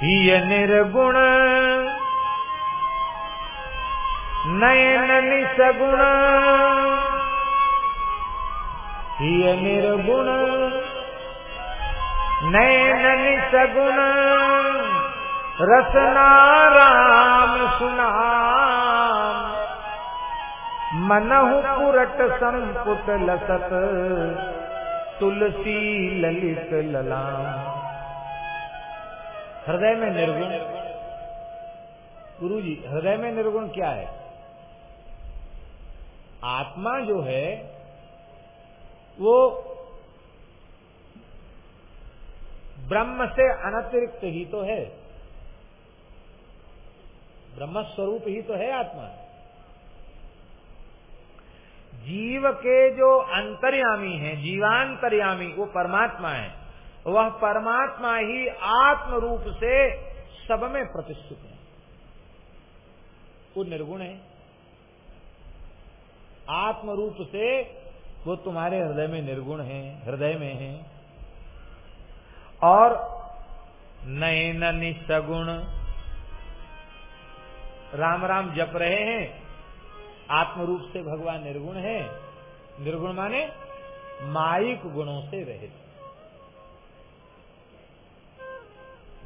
ही निर्गुण नयन सगुण हिय निर्गुण। नयन सगुण रसना राम सुना मनहु पुरट संपुट लसत। तुलसी ललित ललाम। हृदय में निर्गुण। गुरु जी हृदय में निर्गुण क्या है? आत्मा जो है, वो ब्रह्म से अनतिरिक्त ही तो है। ब्रह्म स्वरूप ही तो है आत्मा। जीव के जो अंतर्यामी है, जीवांतर्यामी, वो परमात्मा है, वह परमात्मा ही आत्म रूप से सब में प्रतिष्ठित है। वो निर्गुण है। आत्म रूप से वो तुम्हारे हृदय में निर्गुण है, हृदय में है। और नयन निसगुण। राम राम जप रहे हैं। आत्म रूप से भगवान निर्गुण है। निर्गुण माने माइक गुणों से रहित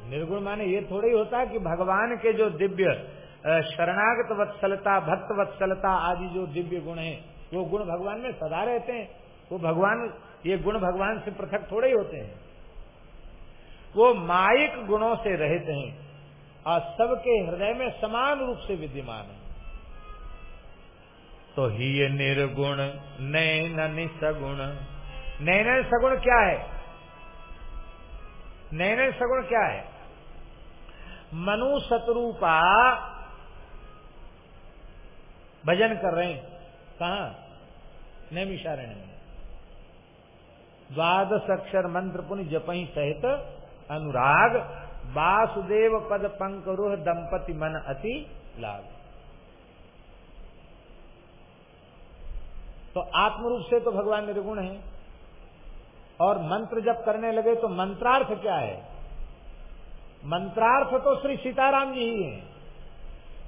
निर्गुण माने ये थोड़ा ही होता कि भगवान के जो दिव्य शरणागत वत्सलता, भक्त वत्सलता आदि जो दिव्य गुण है, वो गुण भगवान में सदा रहते हैं। वो भगवान, ये गुण भगवान से पृथक थोड़े ही होते हैं। वो माइक गुणों से रहते हैं और सबके हृदय में समान रूप से विद्यमान है। तो ही ये निर्गुण, नैन निसगुण। नैन सगुण क्या है? नैन सगुण क्या है? मनु शत्रुपा भजन कर रहे हैं। कहा? नैमिषारण्य में। द्वादश अक्षर मंत्र पुण्य जपही सहित अनुराग, वासुदेव पद पंकरुह दंपति मन अति लाभ। तो आत्मरूप से तो भगवान निर्गुण है। और मंत्र जब करने लगे तो मंत्रार्थ क्या है? मंत्रार्थ तो श्री सीताराम जी ही हैं।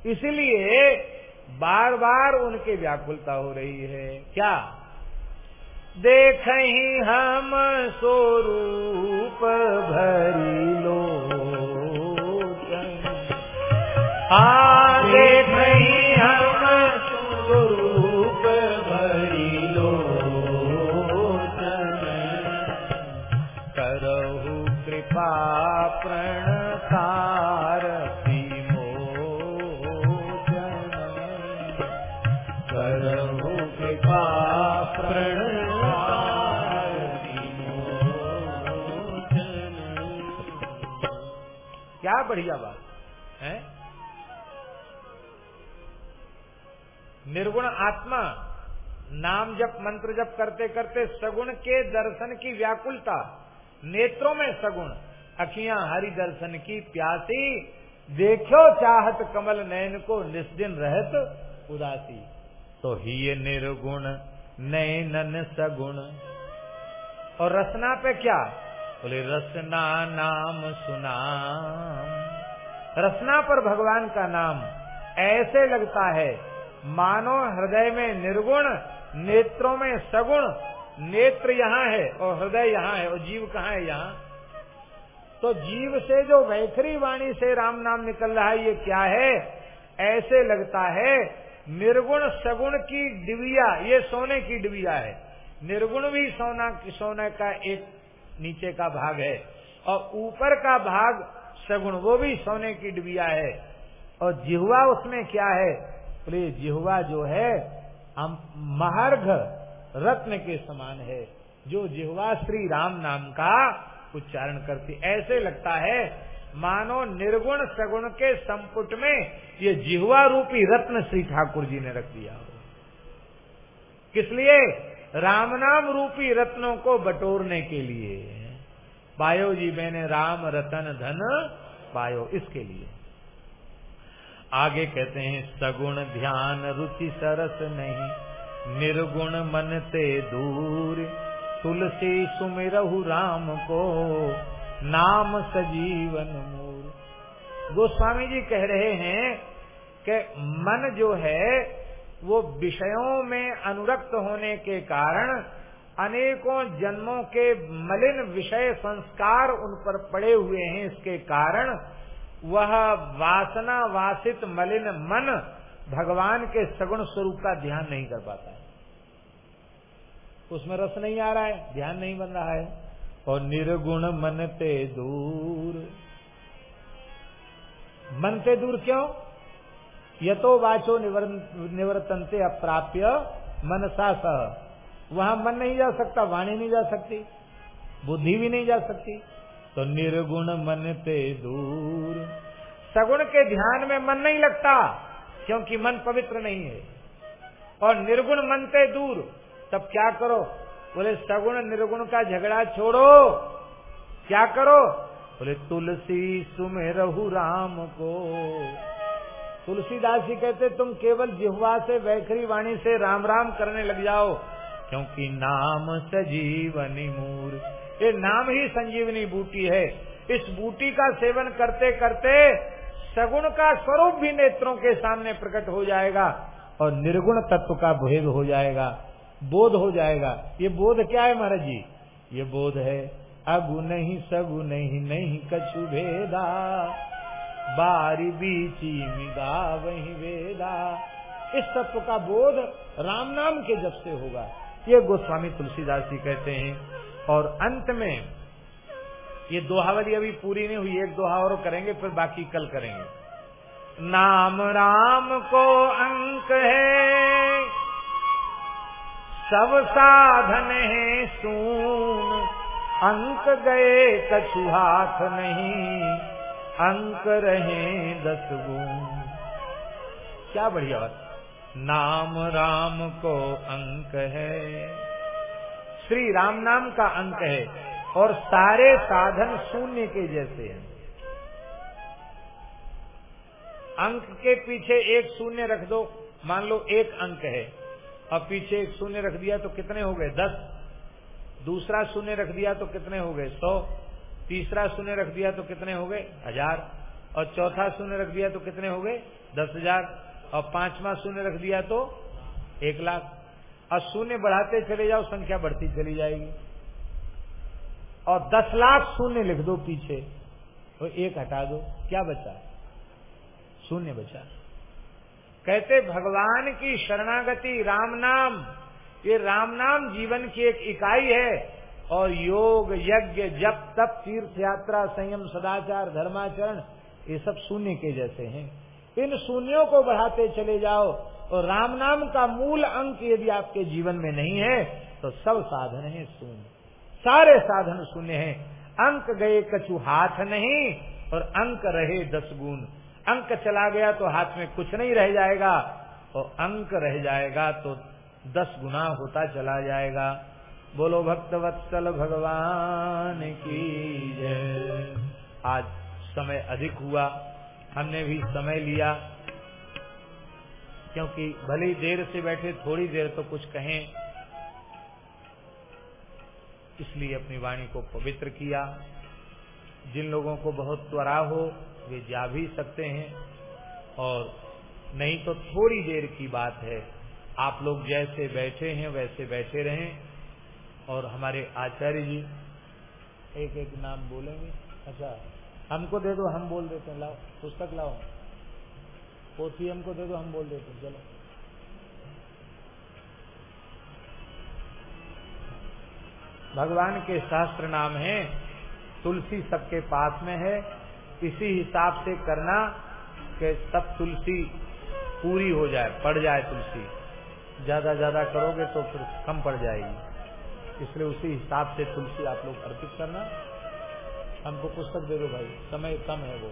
इसीलिए बार बार उनके व्याकुलता हो रही है। क्या? देख ही हम स्वरूप भरी लो हाँ। जप करते करते सगुण के दर्शन की व्याकुलता, नेत्रों में सगुण, अखियाँ हरि दर्शन की प्यासी देखो चाहत कमल नयन को निस्दिन रहत उदासी। तो ही ये निर्गुण नयन सगुण। और रसना पे क्या? बोले, रसना नाम सुनाम। रसना पर भगवान का नाम ऐसे लगता है, मानो हृदय में निर्गुण नेत्रों में सगुण नेत्र यहाँ है और हृदय यहाँ है और जीव कहाँ है यहाँ? तो जीव से जो वैखरी वाणी से राम नाम निकल रहा है, ये क्या है? ऐसे लगता है, निर्गुण सगुण की डिबिया, ये सोने की डिबिया है। निर्गुण भी सोना, सोने का एक नीचे का भाग है और ऊपर का भाग सगुण, वो भी सोने की डिबिया है। और जिहुआ उसमें क्या है? बोले जिहुआ जो है हम महर्घ रत्न के समान है, जो जिहवा श्री राम नाम का उच्चारण करती। ऐसे लगता है, मानो निर्गुण सगुण के संपुट में ये जिहवा रूपी रत्न श्री ठाकुर जी ने रख दिया हो। किस लिए? राम नाम रूपी रत्नों को बटोरने के लिए। पायो जी, मैंने राम रतन धन पायो, इसके लिए। आगे कहते हैं, सगुण ध्यान रुचि सरस नहीं, निर्गुण मन ते दूर, तुलसी सुमिरहु राम को नाम सजीवन मूर। गोस्वामी जी कह रहे हैं कि मन जो है, वो विषयों में अनुरक्त होने के कारण अनेकों जन्मों के मलिन विषय संस्कार उन पर पड़े हुए हैं। इसके कारण वह वासना वासित मलिन मन भगवान के सगुण स्वरूप का ध्यान नहीं कर पाता है। उसमें रस नहीं आ रहा है, ध्यान नहीं बन रहा है। और निर्गुण मन ते दूर। मन ते दूर क्यों? यतो वाचो निवर्तनते अप्राप्य मनसा सह। वहाँ मन नहीं जा सकता, वाणी नहीं जा सकती, बुद्धि भी नहीं जा सकती। तो निर्गुण मन ते दूर। सगुण के ध्यान में मन नहीं लगता, क्योंकि मन पवित्र नहीं है। और निर्गुण मन ते दूर, तब क्या करो? बोले, सगुण निर्गुण का झगड़ा छोड़ो। क्या करो? बोले, तुलसी सुमेरहु राम को। तुलसीदास जी कहते, तुम केवल जिहवा से, वैखरी वाणी से राम राम करने लग जाओ, क्योंकि नाम सजीवनी मूर। ये नाम ही संजीवनी बूटी है। इस बूटी का सेवन करते करते सगुण का स्वरूप भी नेत्रों के सामने प्रकट हो जाएगा और निर्गुण तत्व का भेद हो जाएगा, बोध हो जाएगा। ये बोध क्या है महाराज जी? ये बोध है, अगु नहीं, सगु नहीं नहीं कछु भेदा। बारी बीची मिगा, वही वेदा इस तत्व का बोध राम नाम के जब से होगा। ये गोस्वामी तुलसीदास जी कहते हैं और अंत में ये दोहावली अभी पूरी नहीं हुई, एक दोहा और करेंगे, फिर बाकी कल करेंगे। नाम राम को अंक है, सब साधन है सून। अंक गए कछु हाथ नहीं, अंक रहे दस गुण। क्या बढ़िया बात। नाम राम को अंक है। श्री राम नाम का अंक है और सारे साधन शून्य के जैसे हैं। अंक के पीछे एक शून्य रख दो, मान लो एक अंक है। और पीछे एक शून्य रख दिया तो कितने हो गए? दस। दूसरा शून्य रख दिया तो कितने हो गए? सौ। तीसरा शून्य रख दिया तो कितने हो गए? हज़ार। और चौथा शून्य रख दिया तो कितने हो गए? दस हज़ार। और पांचवा शून्य रख दिया तो एक लाख। और शून्य बढ़ाते चले जाओ, संख्या बढ़ती चली जाएगी। और दस लाख शून्य लिख दो पीछे तो एक हटा दो। क्या बचा? शून्य बचा। कहते, भगवान की शरणागति राम नाम। ये राम नाम जीवन की एक इकाई है। और योग, यज्ञ, जप, तप तीर्थ यात्रा संयम, सदाचार, धर्माचरण, ये सब शून्य के जैसे हैं। इन शून्यों को बढ़ाते चले जाओ। और राम नाम का मूल अंक यदि आपके जीवन में नहीं है तो सब साधन है शून्य। सारे साधन शून्य हैं। अंक गए कछु हाथ नहीं, और अंक रहे दस गुण। अंक चला गया तो हाथ में कुछ नहीं रह जाएगा, और अंक रह जाएगा तो दस गुना होता चला जाएगा। बोलो भक्त वत्सल भगवान की जय। आज समय अधिक हुआ, हमने भी समय लिया। क्योंकि भली देर से बैठे, थोड़ी देर तो कुछ कहें। इसलिए अपनी वाणी को पवित्र किया। जिन लोगों को बहुत त्वरा हो, वे जा भी सकते हैं। और नहीं तो थोड़ी देर की बात है। आप लोग जैसे बैठे हैं, वैसे बैठे रहें। और हमारे आचार्य जी एक एक नाम बोलेंगे? अच्छा हमको दे दो, हम बोल देते हैं। लाओ, पुस्तक लाओ। पोथी हमको दे दो, हम बोल देते चलो। भगवान के शास्त्र नाम है, तुलसी सबके पास में है, इसी हिसाब से करना कि सब तुलसी पूरी हो जाए, पड़ जाए तुलसी। ज़्यादा ज़्यादा करोगे तो फिर कम पड़ जाएगी। इसलिए उसी हिसाब से तुलसी आप लोग अर्पित करना। हमको पुस्तक दे दो भाई, समय कम है वो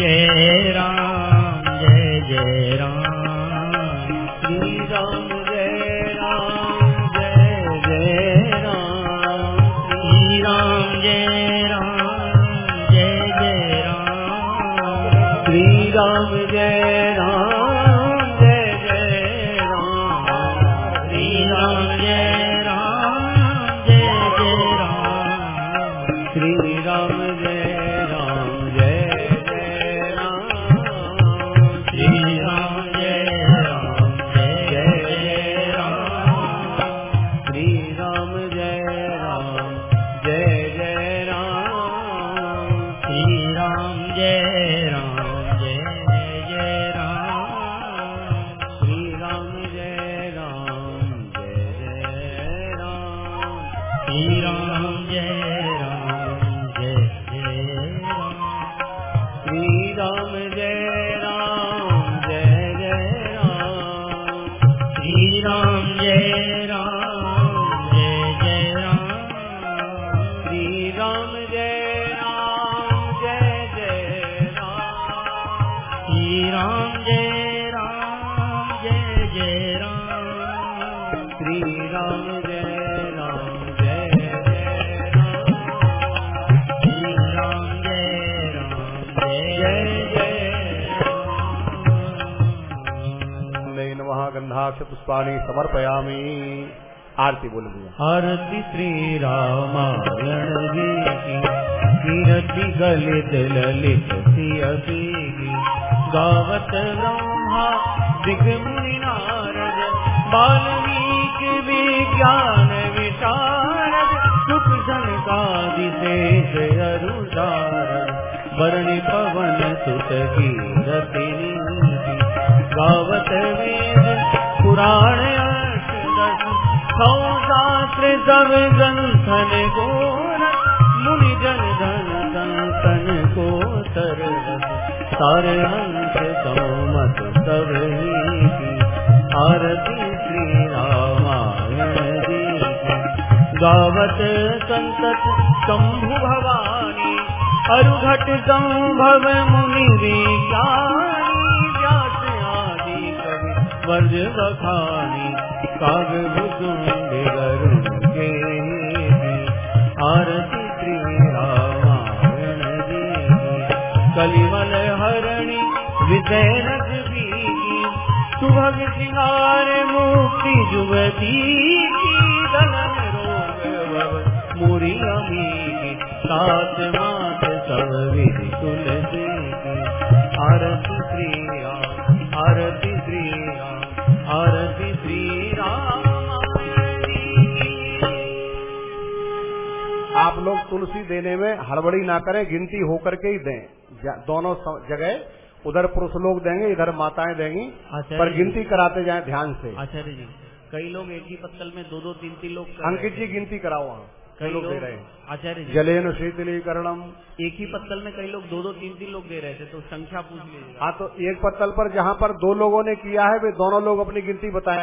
जय अरुघट संभव मुनि व्यास आदि कवि वर्ज बखानी भुकुंड देने में हड़बड़ी ना करें गिनती होकर के ही दें। दोनों जगह उधर पुरुष लोग देंगे इधर माताएँ देंगी पर गिनती कराते जाएँ ध्यान से। आचार्य जी कई लोग एक ही पत्तल में दो दो तीन तीन लोग अंकित जी गिनती कराओ वहाँ कई लोग दे रहे हैं। आचार्य जी। जलेन शीतलीकरणम। एक ही पत्तल में कई लोग दो दो तीन तीन लोग दे रहे थे तो संख्या पूछ लीजिए हाँ तो एक पत्तल पर जहाँ पर दो लोगों ने किया है वे दोनों लोग अपनी गिनती बताए।